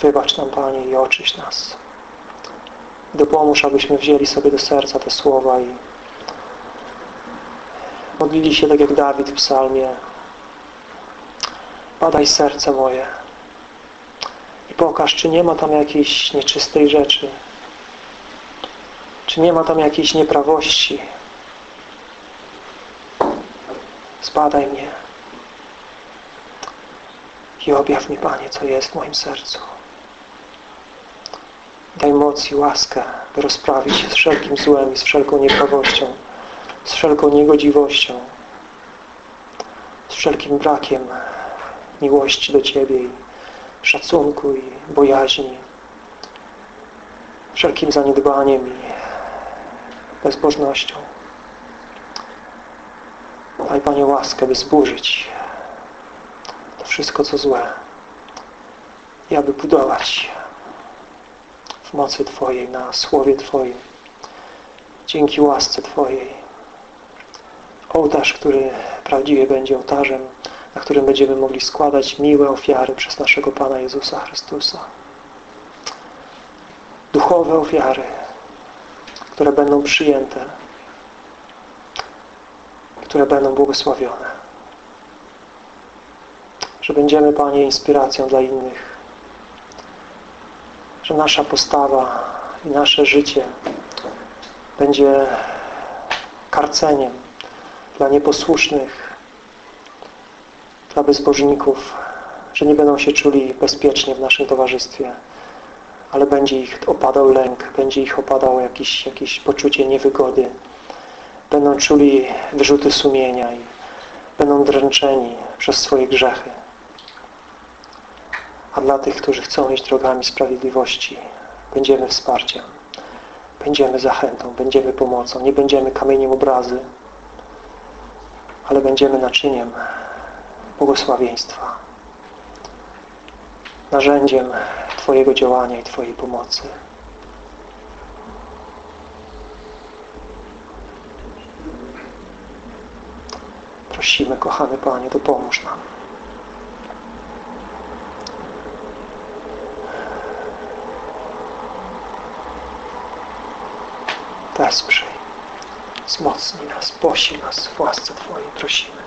Wybacz nam, Panie, i oczyś nas. Dopomóż, abyśmy wzięli sobie do serca te słowa i modlili się tak jak Dawid w psalmie. Badaj serce moje i pokaż, czy nie ma tam jakiejś nieczystej rzeczy, czy nie ma tam jakiejś nieprawości. Zbadaj mnie i objaw mi, Panie, co jest w moim sercu. Daj moc i łaskę, by rozprawić się z wszelkim złem i z wszelką nieprawością, z wszelką niegodziwością, z wszelkim brakiem miłości do Ciebie i szacunku i bojaźni, wszelkim zaniedbaniem i bezbożnością. Daj Panie łaskę, by zburzyć to wszystko, co złe i aby budować w mocy Twojej, na Słowie Twoim, dzięki łasce Twojej. Ołtarz, który prawdziwie będzie ołtarzem, na którym będziemy mogli składać miłe ofiary przez naszego Pana Jezusa Chrystusa. Duchowe ofiary, które będą przyjęte, które będą błogosławione. Że będziemy, Panie, inspiracją dla innych. Że nasza postawa i nasze życie będzie karceniem dla nieposłusznych, dla bezbożników, że nie będą się czuli bezpiecznie w naszym towarzystwie, ale będzie ich opadał lęk, będzie ich opadał jakieś, jakieś poczucie niewygody. Będą czuli wyrzuty sumienia i będą dręczeni przez swoje grzechy. A dla tych, którzy chcą iść drogami sprawiedliwości, będziemy wsparciem, będziemy zachętą, będziemy pomocą, nie będziemy kamieniem obrazy, ale będziemy naczyniem błogosławieństwa. Narzędziem Twojego działania i Twojej pomocy. Prosimy, kochany Panie, dopomóż nam. Wesprzyj, wzmocnij nas, posil nas w łasce Twojej, prosimy.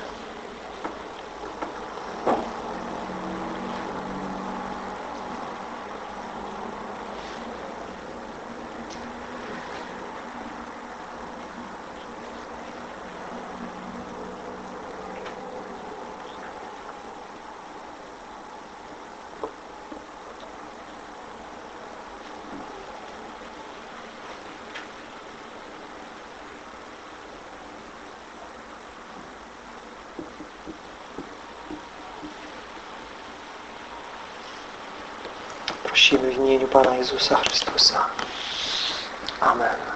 Prosimy w imieniu Pana Jezusa Chrystusa. Amen.